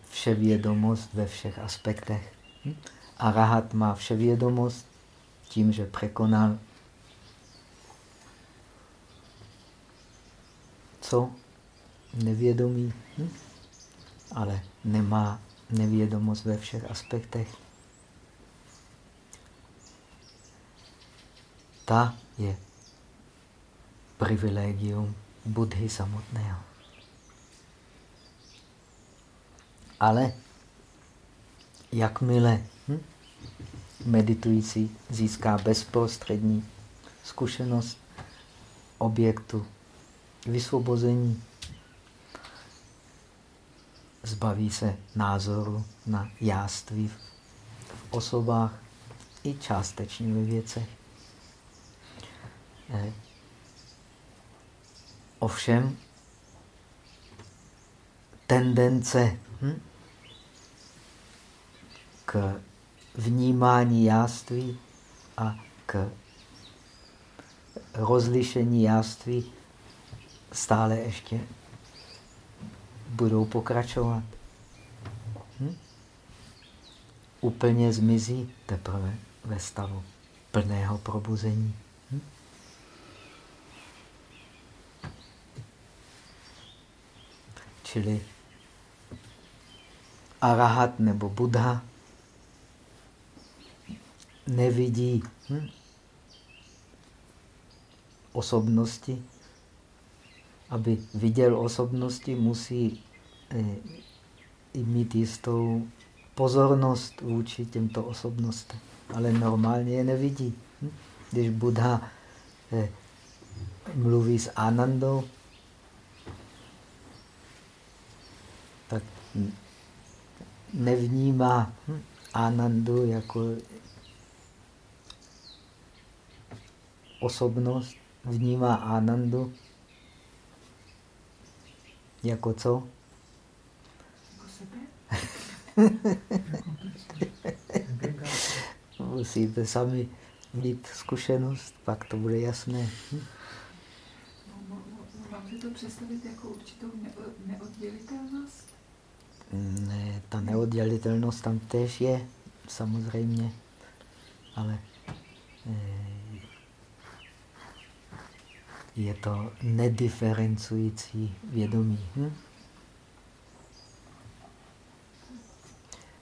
Vševědomost ve všech aspektech. Hm? Arahat má vševědomost tím, že překonal co? Nevědomí, hm? ale nemá nevědomost ve všech aspektech. Ta je privilegium Budhy samotného. Ale jakmile hm, meditující získá bezprostřední zkušenost objektu vysvobození, zbaví se názoru na jáství v osobách i částečně ve věcech. Eh, ovšem, tendence hm, k vnímání jáství a k rozlišení jáství stále ještě budou pokračovat. Hm? Úplně zmizí teprve ve stavu plného probuzení. Hm? Čili arahat nebo buddha nevidí hm? osobnosti, aby viděl osobnosti, musí eh, mít jistou pozornost vůči těmto osobnostem. Ale normálně je nevidí. Hm? Když Buddha eh, mluví s Anandou, tak nevnímá hm? Anandu jako osobnost, vnímá Anandu jako co? Jako? Musíte sami mít zkušenost, pak to bude jasné. Hm? Mám si to představit jako určitou neoddělitelnost? Ne, ta neoddělitelnost tam tež je, samozřejmě, ale eh, je to nediferencující vědomí. Hm?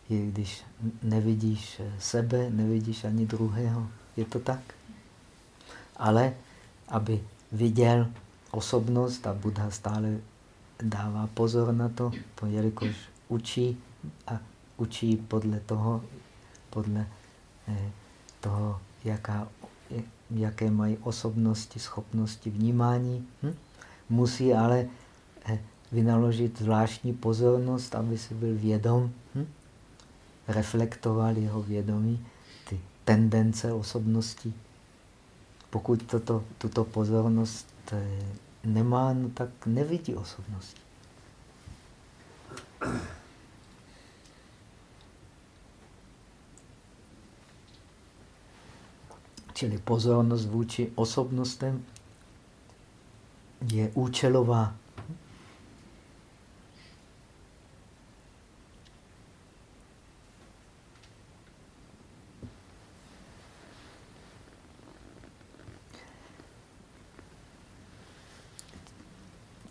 I když nevidíš sebe, nevidíš ani druhého. Je to tak. Ale aby viděl osobnost a Buddha stále dává pozor na to, jelikož učí a učí podle toho, podle eh, toho, jaká jaké mají osobnosti, schopnosti vnímání. Hm? Musí ale eh, vynaložit zvláštní pozornost, aby si byl vědom, hm? reflektoval jeho vědomí, ty tendence osobností. Pokud toto, tuto pozornost eh, nemá, no tak nevidí osobnosti. Čili pozornost vůči osobnostem je účelová.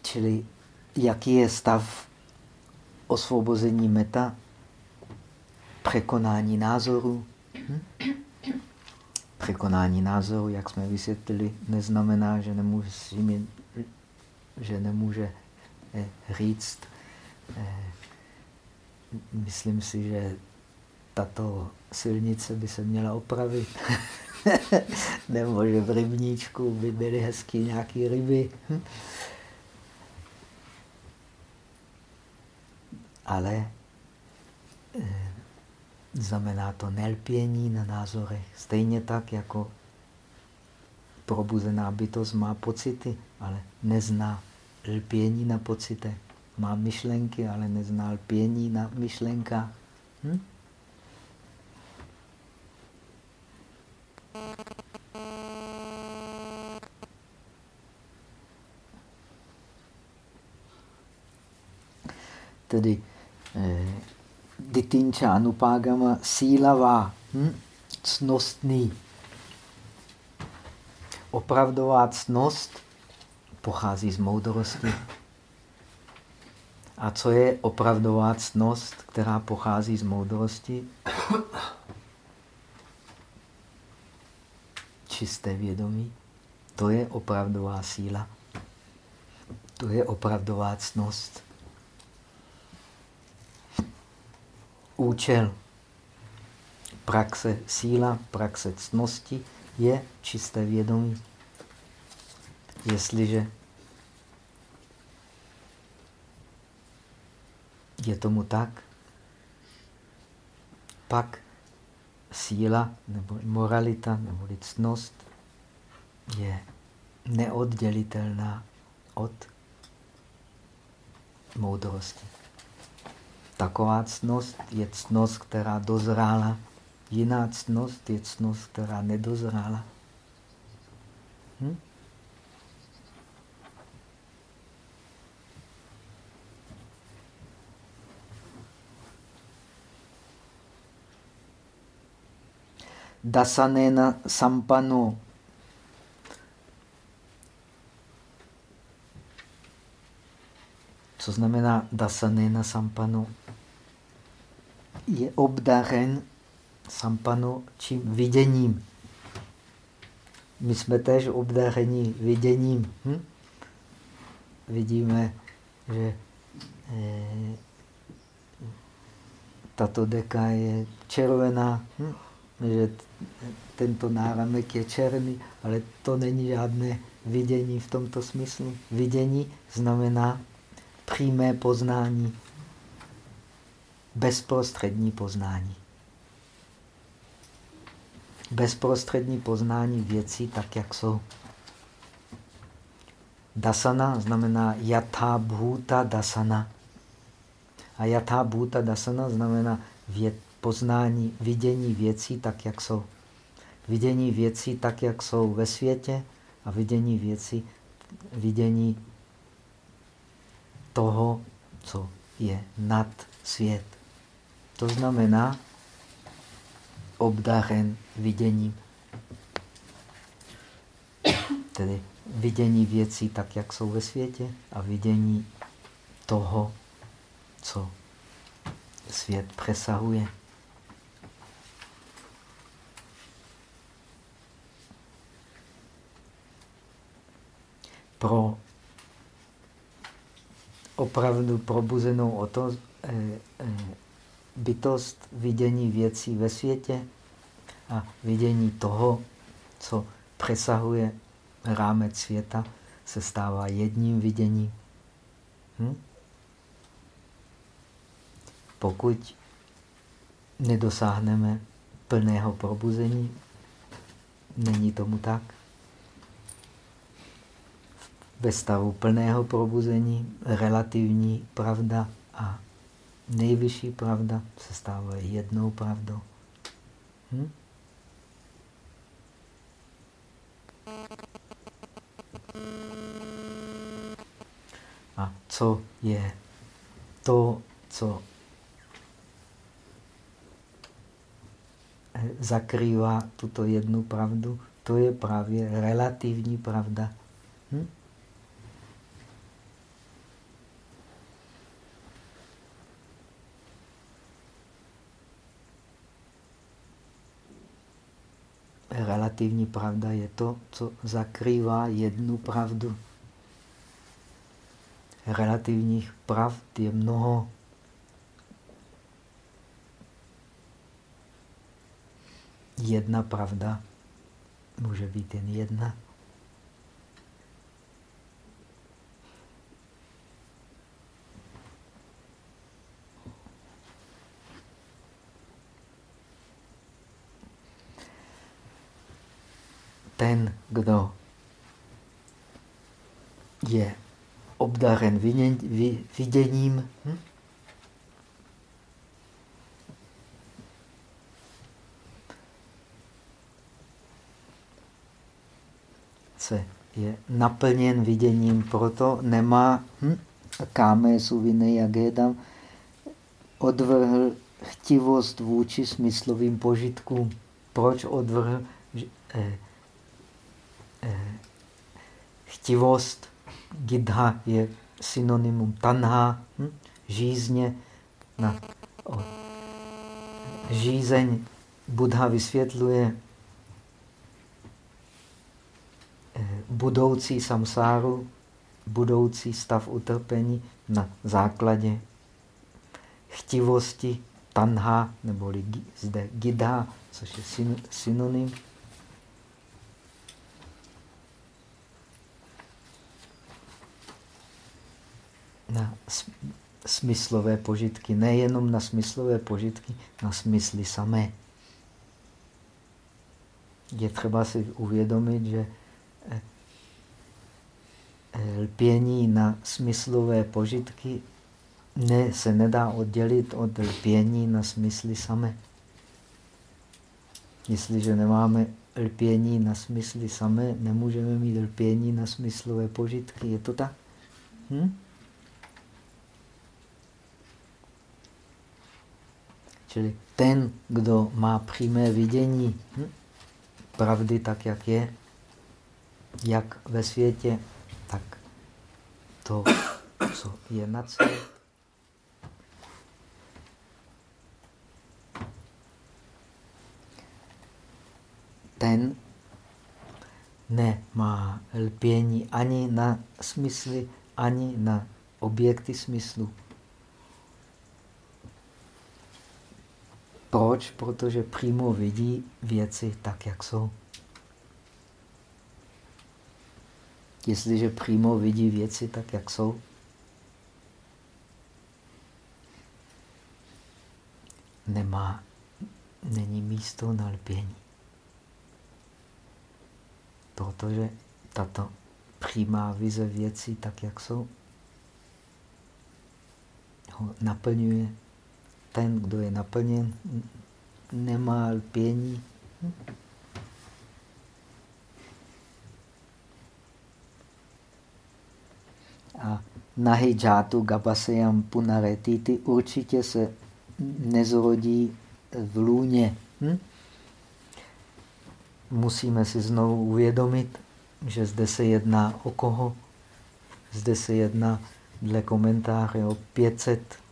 Čili jaký je stav osvobození meta? Překonání názoru. Hm? Překonání názoru, jak jsme vysvětlili, neznamená, že nemůže, že nemůže eh, říct. Eh, myslím si, že tato silnice by se měla opravit. Nebo že v rybníčku by byly hezký nějaký ryby. Ale eh, znamená to nelpění na názorech. Stejně tak, jako probuzená bytost má pocity, ale nezná lpění na pocitech. Má myšlenky, ale nezná lpění na myšlenkách. Hm? Tedy Eh, Ditinča Anupágama sílavá, hm? cnostný. Opravdová cnost pochází z moudrosti. A co je opravdová cnost, která pochází z moudrosti? Čisté vědomí. To je opravdová síla. To je opravdová cnost. Účel praxe síla, praxe cnosti je čisté vědomí. Jestliže je tomu tak, pak síla nebo moralita nebo ctnost je neoddělitelná od moudrosti. Taková ctnost je ctnost, která dozrála. Jiná ctnost je ctnost, která nedozrála. Hm? Dasanena sampano. Co znamená dasanena sampano? je obdaren sampano čím viděním. My jsme též obdareni viděním. Hm? Vidíme, že eh, tato deka je červená, hm? že tento náramek je černý, ale to není žádné vidění v tomto smyslu. Vidění znamená přímé poznání bezprostřední poznání. Bezprostřední poznání věcí tak, jak jsou. Dasana znamená yatha bhuta dasana. A yatha bhuta dasana znamená věd, poznání, vidění věcí tak, jak jsou. Vidění věcí tak, jak jsou ve světě a vidění věcí, vidění toho, co je nad svět. To znamená obdaren viděním. Tedy vidění věcí tak, jak jsou ve světě a vidění toho, co svět přesahuje. Pro opravdu probuzenou o to, eh, eh, bytost vidění věcí ve světě a vidění toho, co přesahuje rámec světa, se stává jedním viděním. Hm? Pokud nedosáhneme plného probuzení, není tomu tak. Ve stavu plného probuzení relativní pravda a nejvyšší pravda se stává jednou pravdou. Hm? A co je to, co zakrývá tuto jednu pravdu, to je právě relativní pravda. Relativní pravda je to, co zakrývá jednu pravdu. Relativních pravd je mnoho. Jedna pravda může být jen jedna. Ten, kdo je obdaren viděním, hm? se je naplněn viděním, proto nemá hm, káme suvinej agedam odvrhl chtivost vůči smyslovým požitkům. Proč odvrhl? Eh, chtivost, gidha je synonymum tanha, hm, žízně. Na, o, žízeň Buddha vysvětluje budoucí samsáru, budoucí stav utrpení na základě chtivosti, tanha, neboli zde gidha, což je synonym. Na smyslové požitky, nejenom na smyslové požitky, na smysly samé. Je třeba si uvědomit, že eh, lpění na smyslové požitky ne, se nedá oddělit od lpění na smysly samé. Jestliže nemáme lpění na smysly samé, nemůžeme mít lpění na smyslové požitky. Je to tak? Hm? Čili ten, kdo má přímé vidění hm? pravdy tak, jak je, jak ve světě, tak to, co je nad svět, ten nemá lpění ani na smysly, ani na objekty smyslu. Proč? Protože přímo vidí věci tak, jak jsou. Jestliže přímo vidí věci tak, jak jsou, nemá, není místo na lpění. Protože tato přímá vize věcí tak, jak jsou, ho naplňuje. Ten, kdo je naplněn, nemá lpění. a nahy džátu gabaseyam punaretity určitě se nezrodí v lůně. Hm? Musíme si znovu uvědomit, že zde se jedná o koho? Zde se jedná dle komentáře o 500 hm?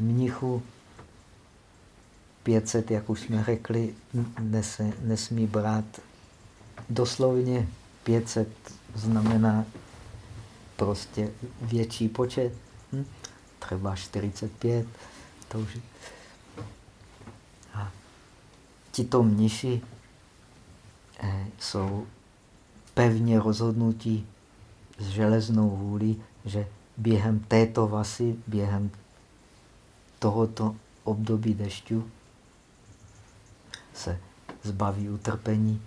Mnichů. 500, jak už jsme řekli, nese, nesmí brát doslovně. 500 znamená prostě větší počet, hm? třeba 45, to už. A tito mniši eh, jsou pevně rozhodnutí s železnou vůlí, že během této vasy, během tohoto období dešťu se zbaví utrpení.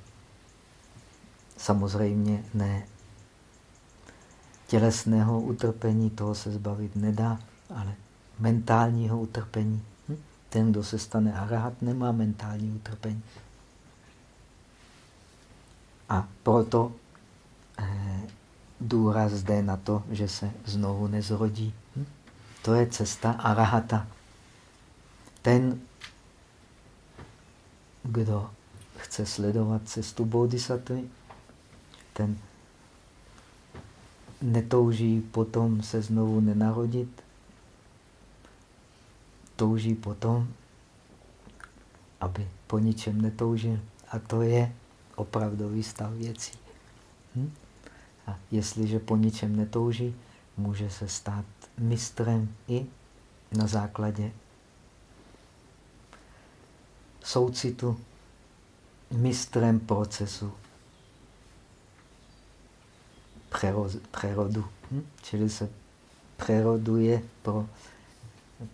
Samozřejmě ne tělesného utrpení, toho se zbavit nedá, ale mentálního utrpení. Hm? Ten, kdo se stane arahat, nemá mentální utrpení. A proto eh, důraz zde na to, že se znovu nezrodí. Hm? To je cesta arahata. Ten, kdo chce sledovat cestu bodhisattva, ten netouží potom se znovu nenarodit, touží potom, aby po ničem netoužil. A to je opravdový stav věcí. Hm? A jestliže po ničem netouží, může se stát mistrem i na základě soucitu, mistrem procesu přerodu. Hm? Čili se přeroduje pro,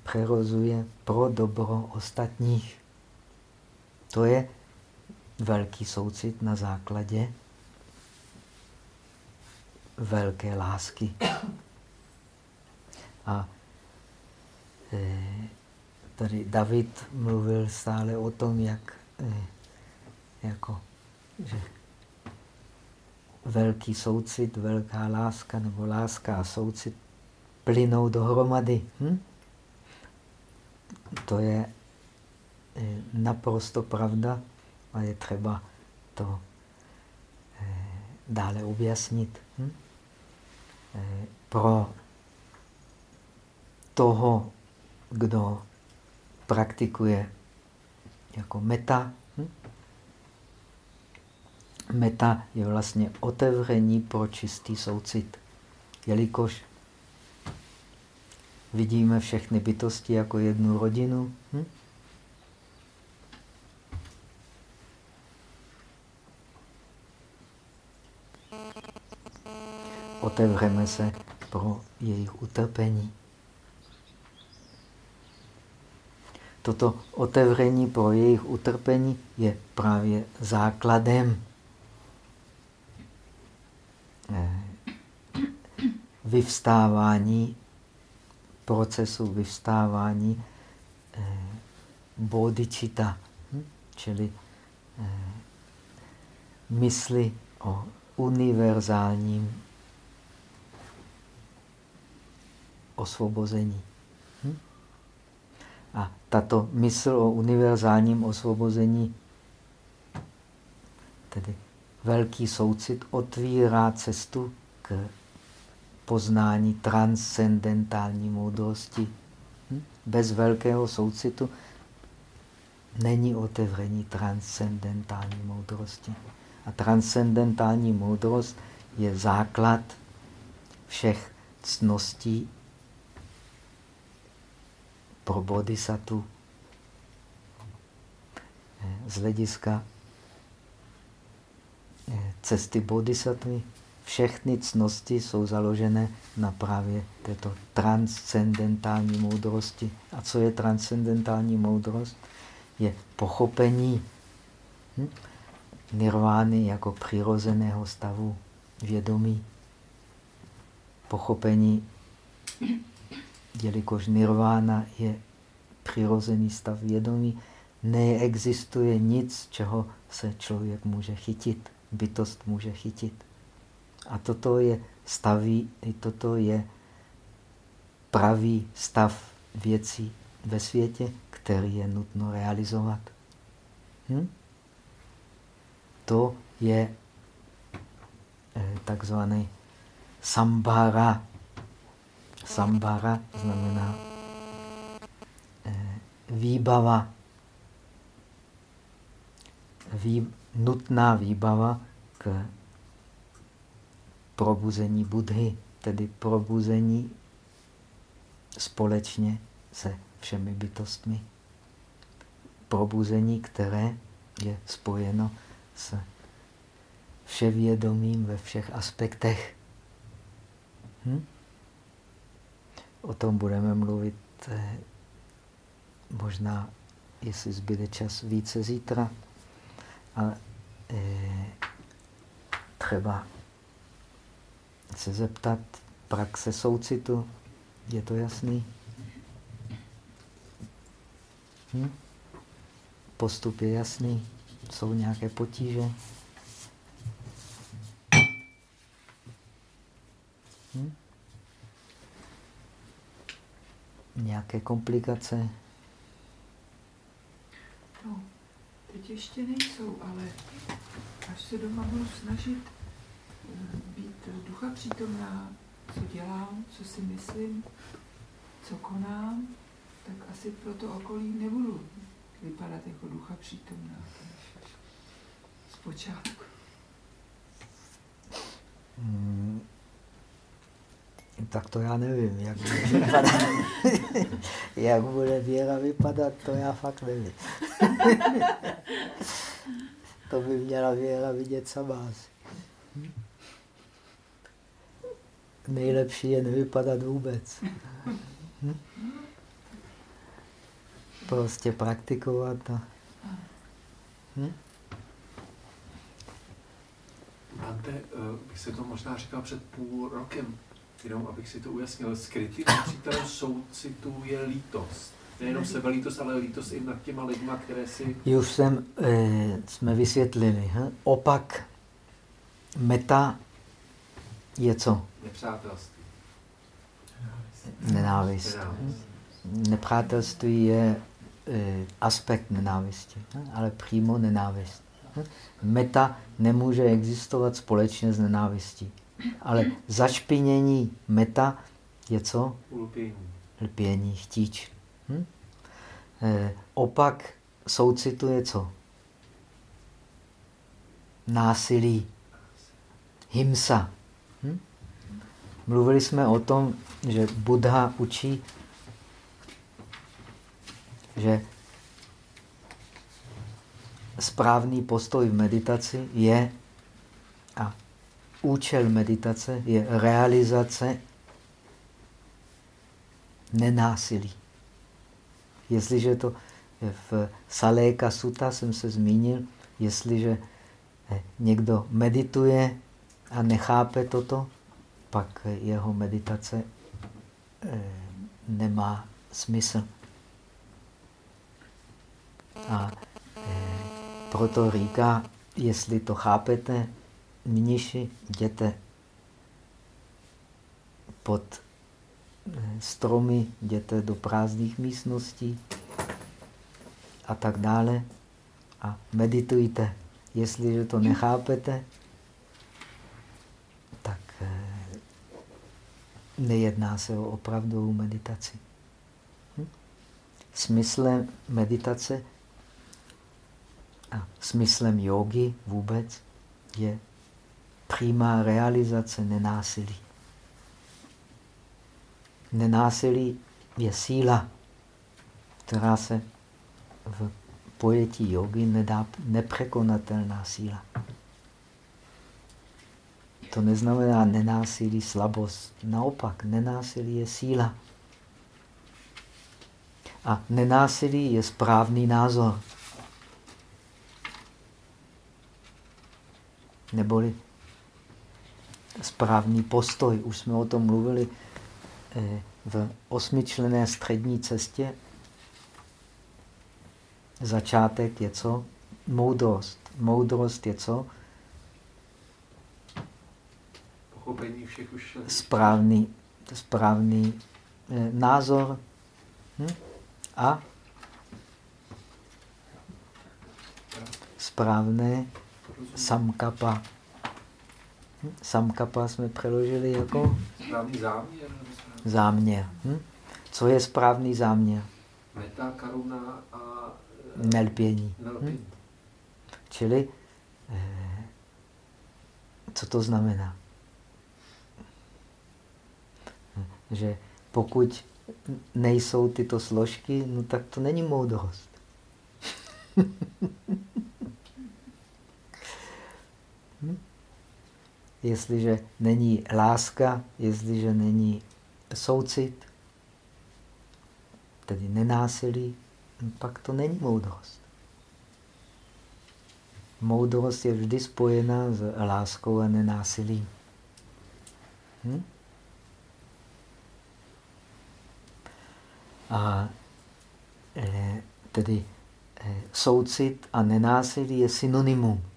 přerozuje pro dobro ostatních. To je velký soucit na základě velké lásky. A e, tady David mluvil stále o tom, jak e, jako, že velký soucit, velká láska nebo láska a soucit plynou dohromady. Hm? To je e, naprosto pravda a je třeba to dále objasnit. Hm? Eh, pro toho, kdo praktikuje jako meta, hm? meta je vlastně otevření pro čistý soucit, jelikož vidíme všechny bytosti jako jednu rodinu, hm? otevřeme se pro jejich utrpení. Toto otevření pro jejich utrpení je právě základem eh, vyvstávání, procesu vyvstávání eh, bodhicitta, hm? čili eh, mysli o univerzálním osvobození. A tato mysl o univerzálním osvobození, tedy velký soucit, otvírá cestu k poznání transcendentální moudrosti. Hm? Bez velkého soucitu není otevření transcendentální moudrosti. A transcendentální moudrost je základ všech cností pro bodhisattva z hlediska eh, cesty bodhisattvy všechny cnosti jsou založené na právě této transcendentální moudrosti. A co je transcendentální moudrost? Je pochopení hm? nirvány jako přirozeného stavu vědomí. Pochopení jelikož nirvána je přirozený stav vědomí, neexistuje nic, čeho se člověk může chytit, bytost může chytit. A toto je staví, i toto je pravý stav věcí ve světě, který je nutno realizovat. Hm? To je eh, takzvaný sambhara Sambara znamená eh, výbava, vý, nutná výbava k probuzení Budhy, tedy probuzení společně se všemi bytostmi. Probuzení, které je spojeno s vševědomím ve všech aspektech. Hm? O tom budeme mluvit eh, možná, jestli zbyde čas, více zítra. A e, třeba se zeptat praxe soucitu, je to jasný? Hm? Postup je jasný, jsou nějaké potíže? Hm? Nějaké komplikace? No, teď ještě nejsou, ale až se doma budu snažit eh, být ducha přítomná, co dělám, co si myslím, co konám, tak asi pro to okolí nebudu vypadat jako ducha přítomná. Zpočátku. Hmm. Tak to já nevím, jak bude vypadat. jak bude věra vypadat, to já fakt nevím. to by měla věra vidět sama asi. Nejlepší je nevypadat vůbec. Prostě praktikovat a... Hm? Ante, eh, bych se to možná říkal před půl rokem, jenom abych si to ujasnil. Skrytý přítel soucitu je lítost. Nejenom sebelítost, ale lítost i nad těma lidma, které si... Už jsem, e, jsme vysvětlili. Hm? Opak meta je co? Nepřátelství. Nenávist. Nenávist. Nepřátelství je e, aspekt nenávisti, hm? ale přímo nenávist. Meta nemůže existovat společně s nenávistí. Ale zašpinění meta je co? Ulpění. Lpění, chtíč. Hm? E, opak soucitu je co? Násilí. Himsa. Hm? Mluvili jsme o tom, že Buddha učí, že správný postoj v meditaci je a účel meditace je realizace nenásilí. Jestliže to v Saléka Sutta jsem se zmínil, jestliže eh, někdo medituje a nechápe toto, pak jeho meditace eh, nemá smysl. A eh, proto říká, jestli to chápete, mniši jděte pod stromy, jděte do prázdných místností a tak dále a meditujte. Jestliže to nechápete, tak eh, nejedná se o opravdovou meditaci. Hm? Smyslem meditace a smyslem jogy vůbec je přímá realizace nenásilí. Nenásilí je síla, která se v pojetí jogy nedá nepřekonatelná síla. To neznamená nenásilí slabost. Naopak, nenásilí je síla. A nenásilí je správný názor. Neboli správný postoj. Už jsme o tom mluvili eh, v osmičlené střední cestě. Začátek je co? Moudrost. Moudrost je co? Pochopení všech už... Správný, správný eh, názor hm? a správné samkapa. Hm? Samkapa jsme přeložili jako Správný záměr. záměr. Hm? Co je správný záměr? Meta, karuna a... Nelpění. Nelpění. Hm? Čili, eh, co to znamená? Že pokud nejsou tyto složky, no tak to není moudrost. Jestliže není láska, jestliže není soucit, tedy nenásilí, no pak to není moudrost. Moudrost je vždy spojená s láskou a nenásilím. Hm? A e, tedy e, soucit a nenásilí je synonymum.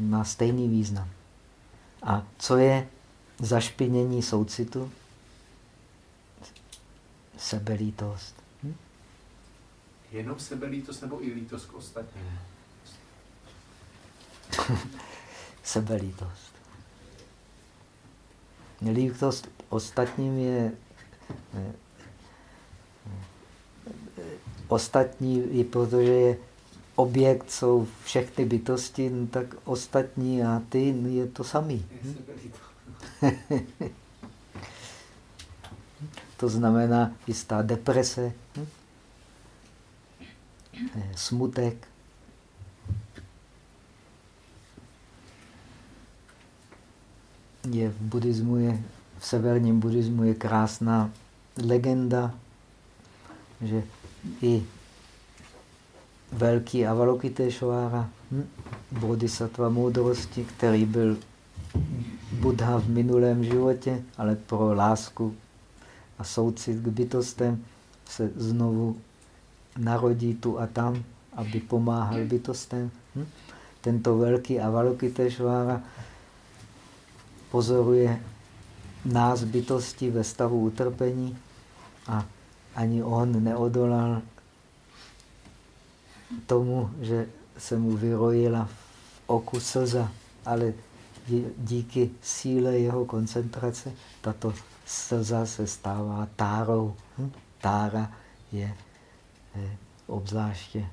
Má stejný význam. A co je zašpinění soucitu? sebelítost. Hm? Jenom sebelítost nebo i lítost k ostatním? sebelítost. Lítost ostatním je ostatní, i protože je objekt, jsou všechny bytosti, no tak ostatní a ty no je to samý. To znamená jistá deprese, hm? Eh, smutek, je v buddhismu, je, v severním buddhismu je krásná legenda, že i velký Avalokiteshvara, hm, bodhisattva moudrosti, který byl Buddha v minulém životě, ale pro lásku a soucit k bytostem se znovu narodí tu a tam, aby pomáhal bytostem. Hm? Tento velký Avalokiteshvara pozoruje nás bytosti ve stavu utrpení a ani on neodolal tomu, že se mu vyrojila v oku slza, ale díky síle jeho koncentrace tato slza se stává tárou. Hm? Tára je eh, obzvláště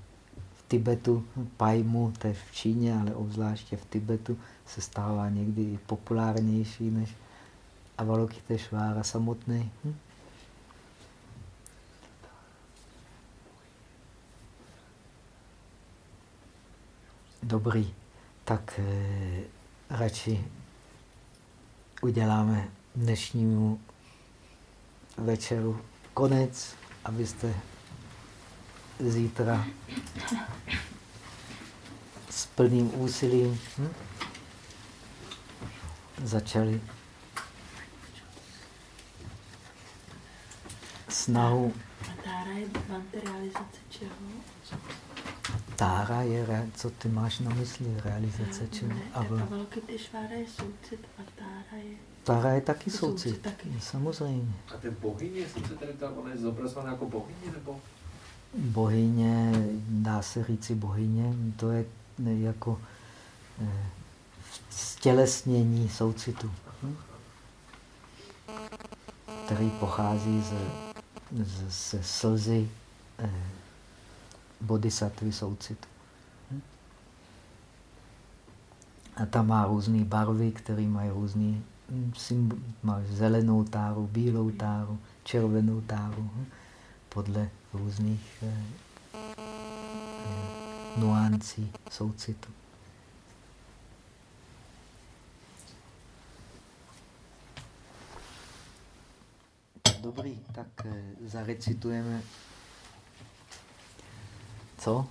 v Tibetu, hm, Pajmu, tež v Číně, ale obzvláště v Tibetu se stává někdy i populárnější než Avalokiteshvára samotný. Hm? Dobrý, tak eh, radši uděláme dnešnímu večeru konec, abyste zítra s plným úsilím hm? začali snahu. A realizace čeho? Tára je, co ty máš na mysli, realizace čeho? Ne, Avalokiteshvára je soucit a tára je... Tára je taky soucit, soucit taky. samozřejmě. A ten bohyně, sice tady ta, ona je zobrazovaná jako bohyně, nebo? Bohyně, dá se říci bohyně, to je jako eh, stělesnění soucitu, hm? který pochází z, z, ze slzy eh, bodhisattvy soucitu. A tam má různé barvy, které mají různý hm, symbol, zelenou táru, bílou táru, červenou táru, hm? podle různých eh, eh, nuancí soucitu. Dobrý, tak eh, zarecitujeme. Co?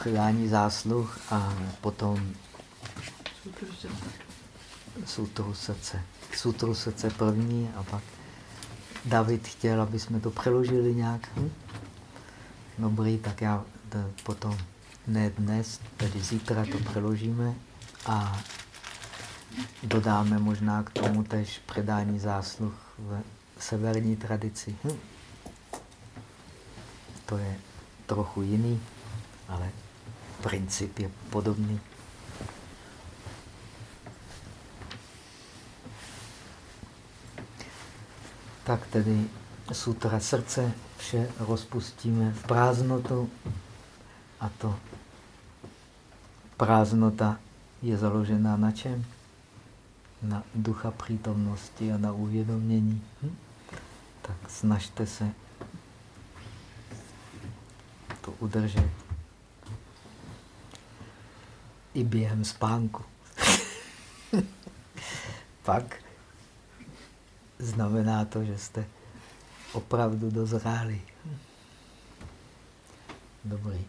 Předání zásluh a potom sutru srdce. Sutru srdce první a pak David chtěl, aby jsme to přeložili nějak. Hm? Dobrý, tak já potom, ne dnes, tedy zítra to přeložíme a dodáme možná k tomu tež předání zásluh severní tradici. Hm. To je trochu jiný, ale princip je podobný. Tak tedy sutra srdce vše rozpustíme v prázdnotu a to prázdnota je založená na čem? na ducha přítomnosti a na uvědomění. Hm? Tak snažte se to udržet i během spánku. Pak znamená to, že jste opravdu dozráli. Dobrý.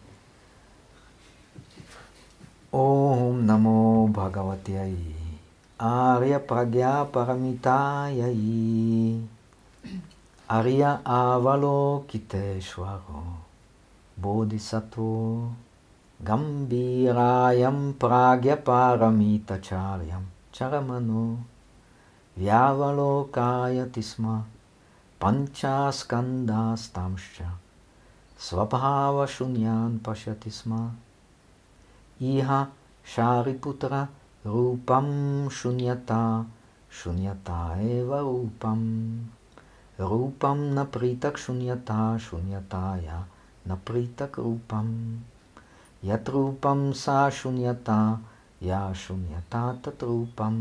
Om namo bhagavati ayi. Arya Pragya Paramitayayi Arya Avalokiteshvaro Bodhisattva Gambirayam Pragya Paramitacharyam Charamano. Vyávalokájati sma pančá skandá stamšča svabháva šunyán pašati sma iha šáriputra rupam šunyata šunyata eva rupam रूपम न प्रीतक शून्यता शून्यता या न प्रीतक रूपम यत सा शून्यता या शून्यता तत्रूपम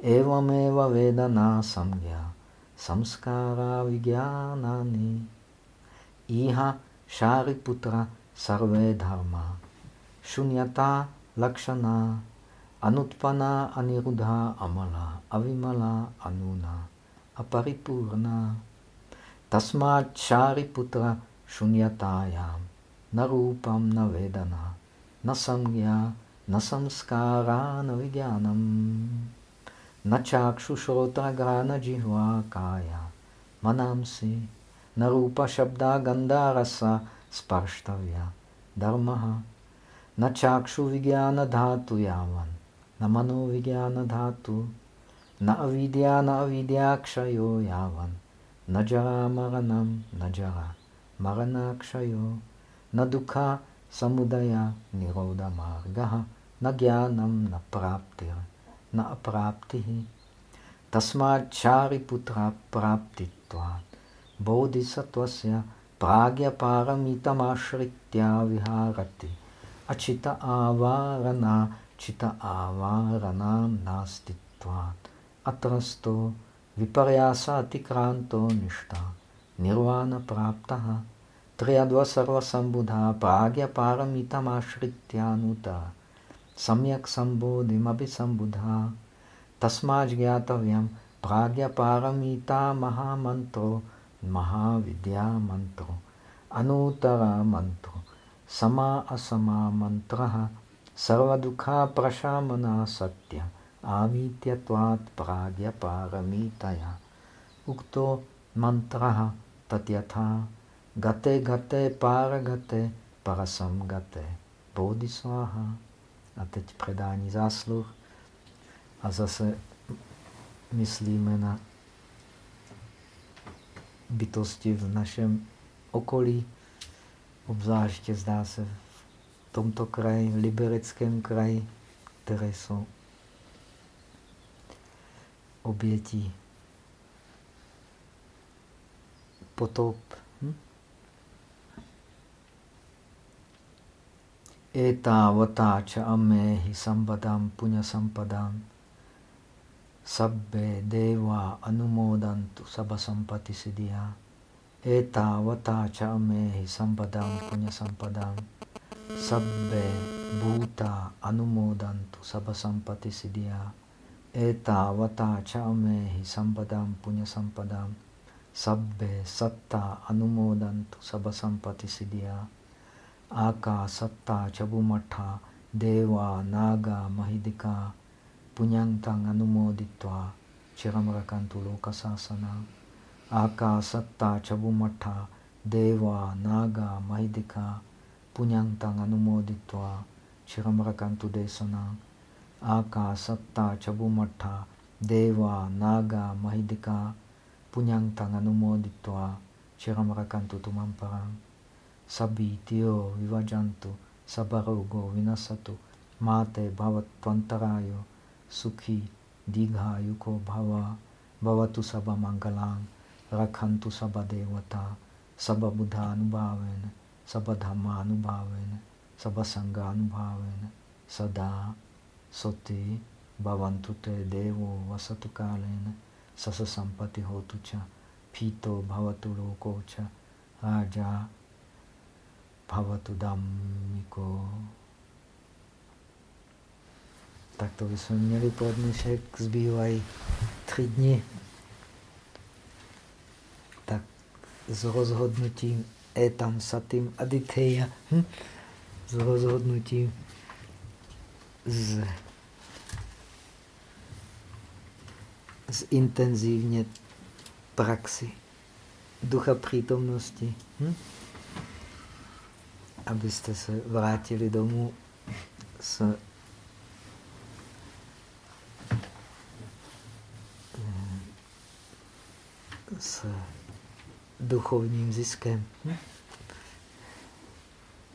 एवमेव वेदना संज्ञा संस्कारा विज्ञानानि इह शारिपुत्र सर्वे धर्मा शून्यता लक्षणा अनुत्पन्ना अनिरुद्धा अमला अविमला अनुना avimala anuna aparipurna tasmat shariputra shunyatayam na rupam na vedana. Na samgya na samskara na vigyanam na čákšušrota grána džihva kája, manamsi, na rupa šabda ganda rasa sparštavya, dharmaha, na čákšu vigyána dhatu yavan, na mano vigyána dhatu, na avidya na avidya kšayo yavan, na jara maranam na jara, marana kšayo, na dukha samudaya niroda margaha, na jnanam na praptir na apraptihi. Tasmad chari putra praptitvat. Bodhisattvasya pragya paramitam ashritya viharati. Achita avarana chita avaranam nastitvat. अत्रस्तो विपर्यासातिक्रान्तो निष्ठा, निर्वाणप्राप्तः त्रयद्वसर्वसम्बुधा प्राज्ञपारमितमाश्रित्यानुता, सम्यक् सम्बोधिमपि सम्बुधा तस्माज्ज्ञातव्यं प्राज्ञपारमिता महामन्त्रो महाविद्यामन्त्रो, अनूतरमन्त्रो, समा असमा मन्त्रः सर्वदुःखाप्रशामना सत्य avityatvat pragya paramitaya. Ukto mantraha tatyatha. Gate gate paragate parasam gate bodhisvaha a teď předání zásluh. A zase myslíme na bytosti v našem okolí, obzvláště zdá se v tomto kraji, v libereckém kraji, které jsou obětí potop. Hm? Etavata cha amehi sambadam punya sampadam sabbe deva anumodantu sabasampati siddhya Etavata cha amehi sambadam punya sampadam sabbe bhuta anumodantu sabasampati siddhya Etavata cha amehi sambadam punya sampadam sabbe satta anumodantu sabasampati siddhya Aka, Satta, Chabumatha, Deva, Naga, Mahidika, Punyantang Anumoditva, Chiramrakantu Lokasasana, Aka, Satta, Chabumatha, Deva, Naga, Mahidika, Punyantang Anumoditva, Chiramrakantu Aka, Satta, Chabumatha, Deva, Naga, Mahidika, Punyantang Anumoditva, Chiramrakantu Tumamparang, sabityo vivajantu sabarogo vinasatu mate bhavatvantarayo sukhi digha bhava bhavatu sabha mangalang rakhantu sabha devata sabha buddha anubhavena sabha dhamma anubhavena sabha sangha anubhavena sada soti bhavantu te devo vasatu kalena sasa sampati hotu cha pito bhavatu loko cha raja Bhavatu Dhammiko. Tak to bychom měli pro dnešek, zbývají tři dny. Tak s rozhodnutím etam satim aditeya, hm? s rozhodnutím z, intenzivně praxi ducha přítomnosti. Hm? abyste se vrátili domů s s duchovním ziskem. Hm?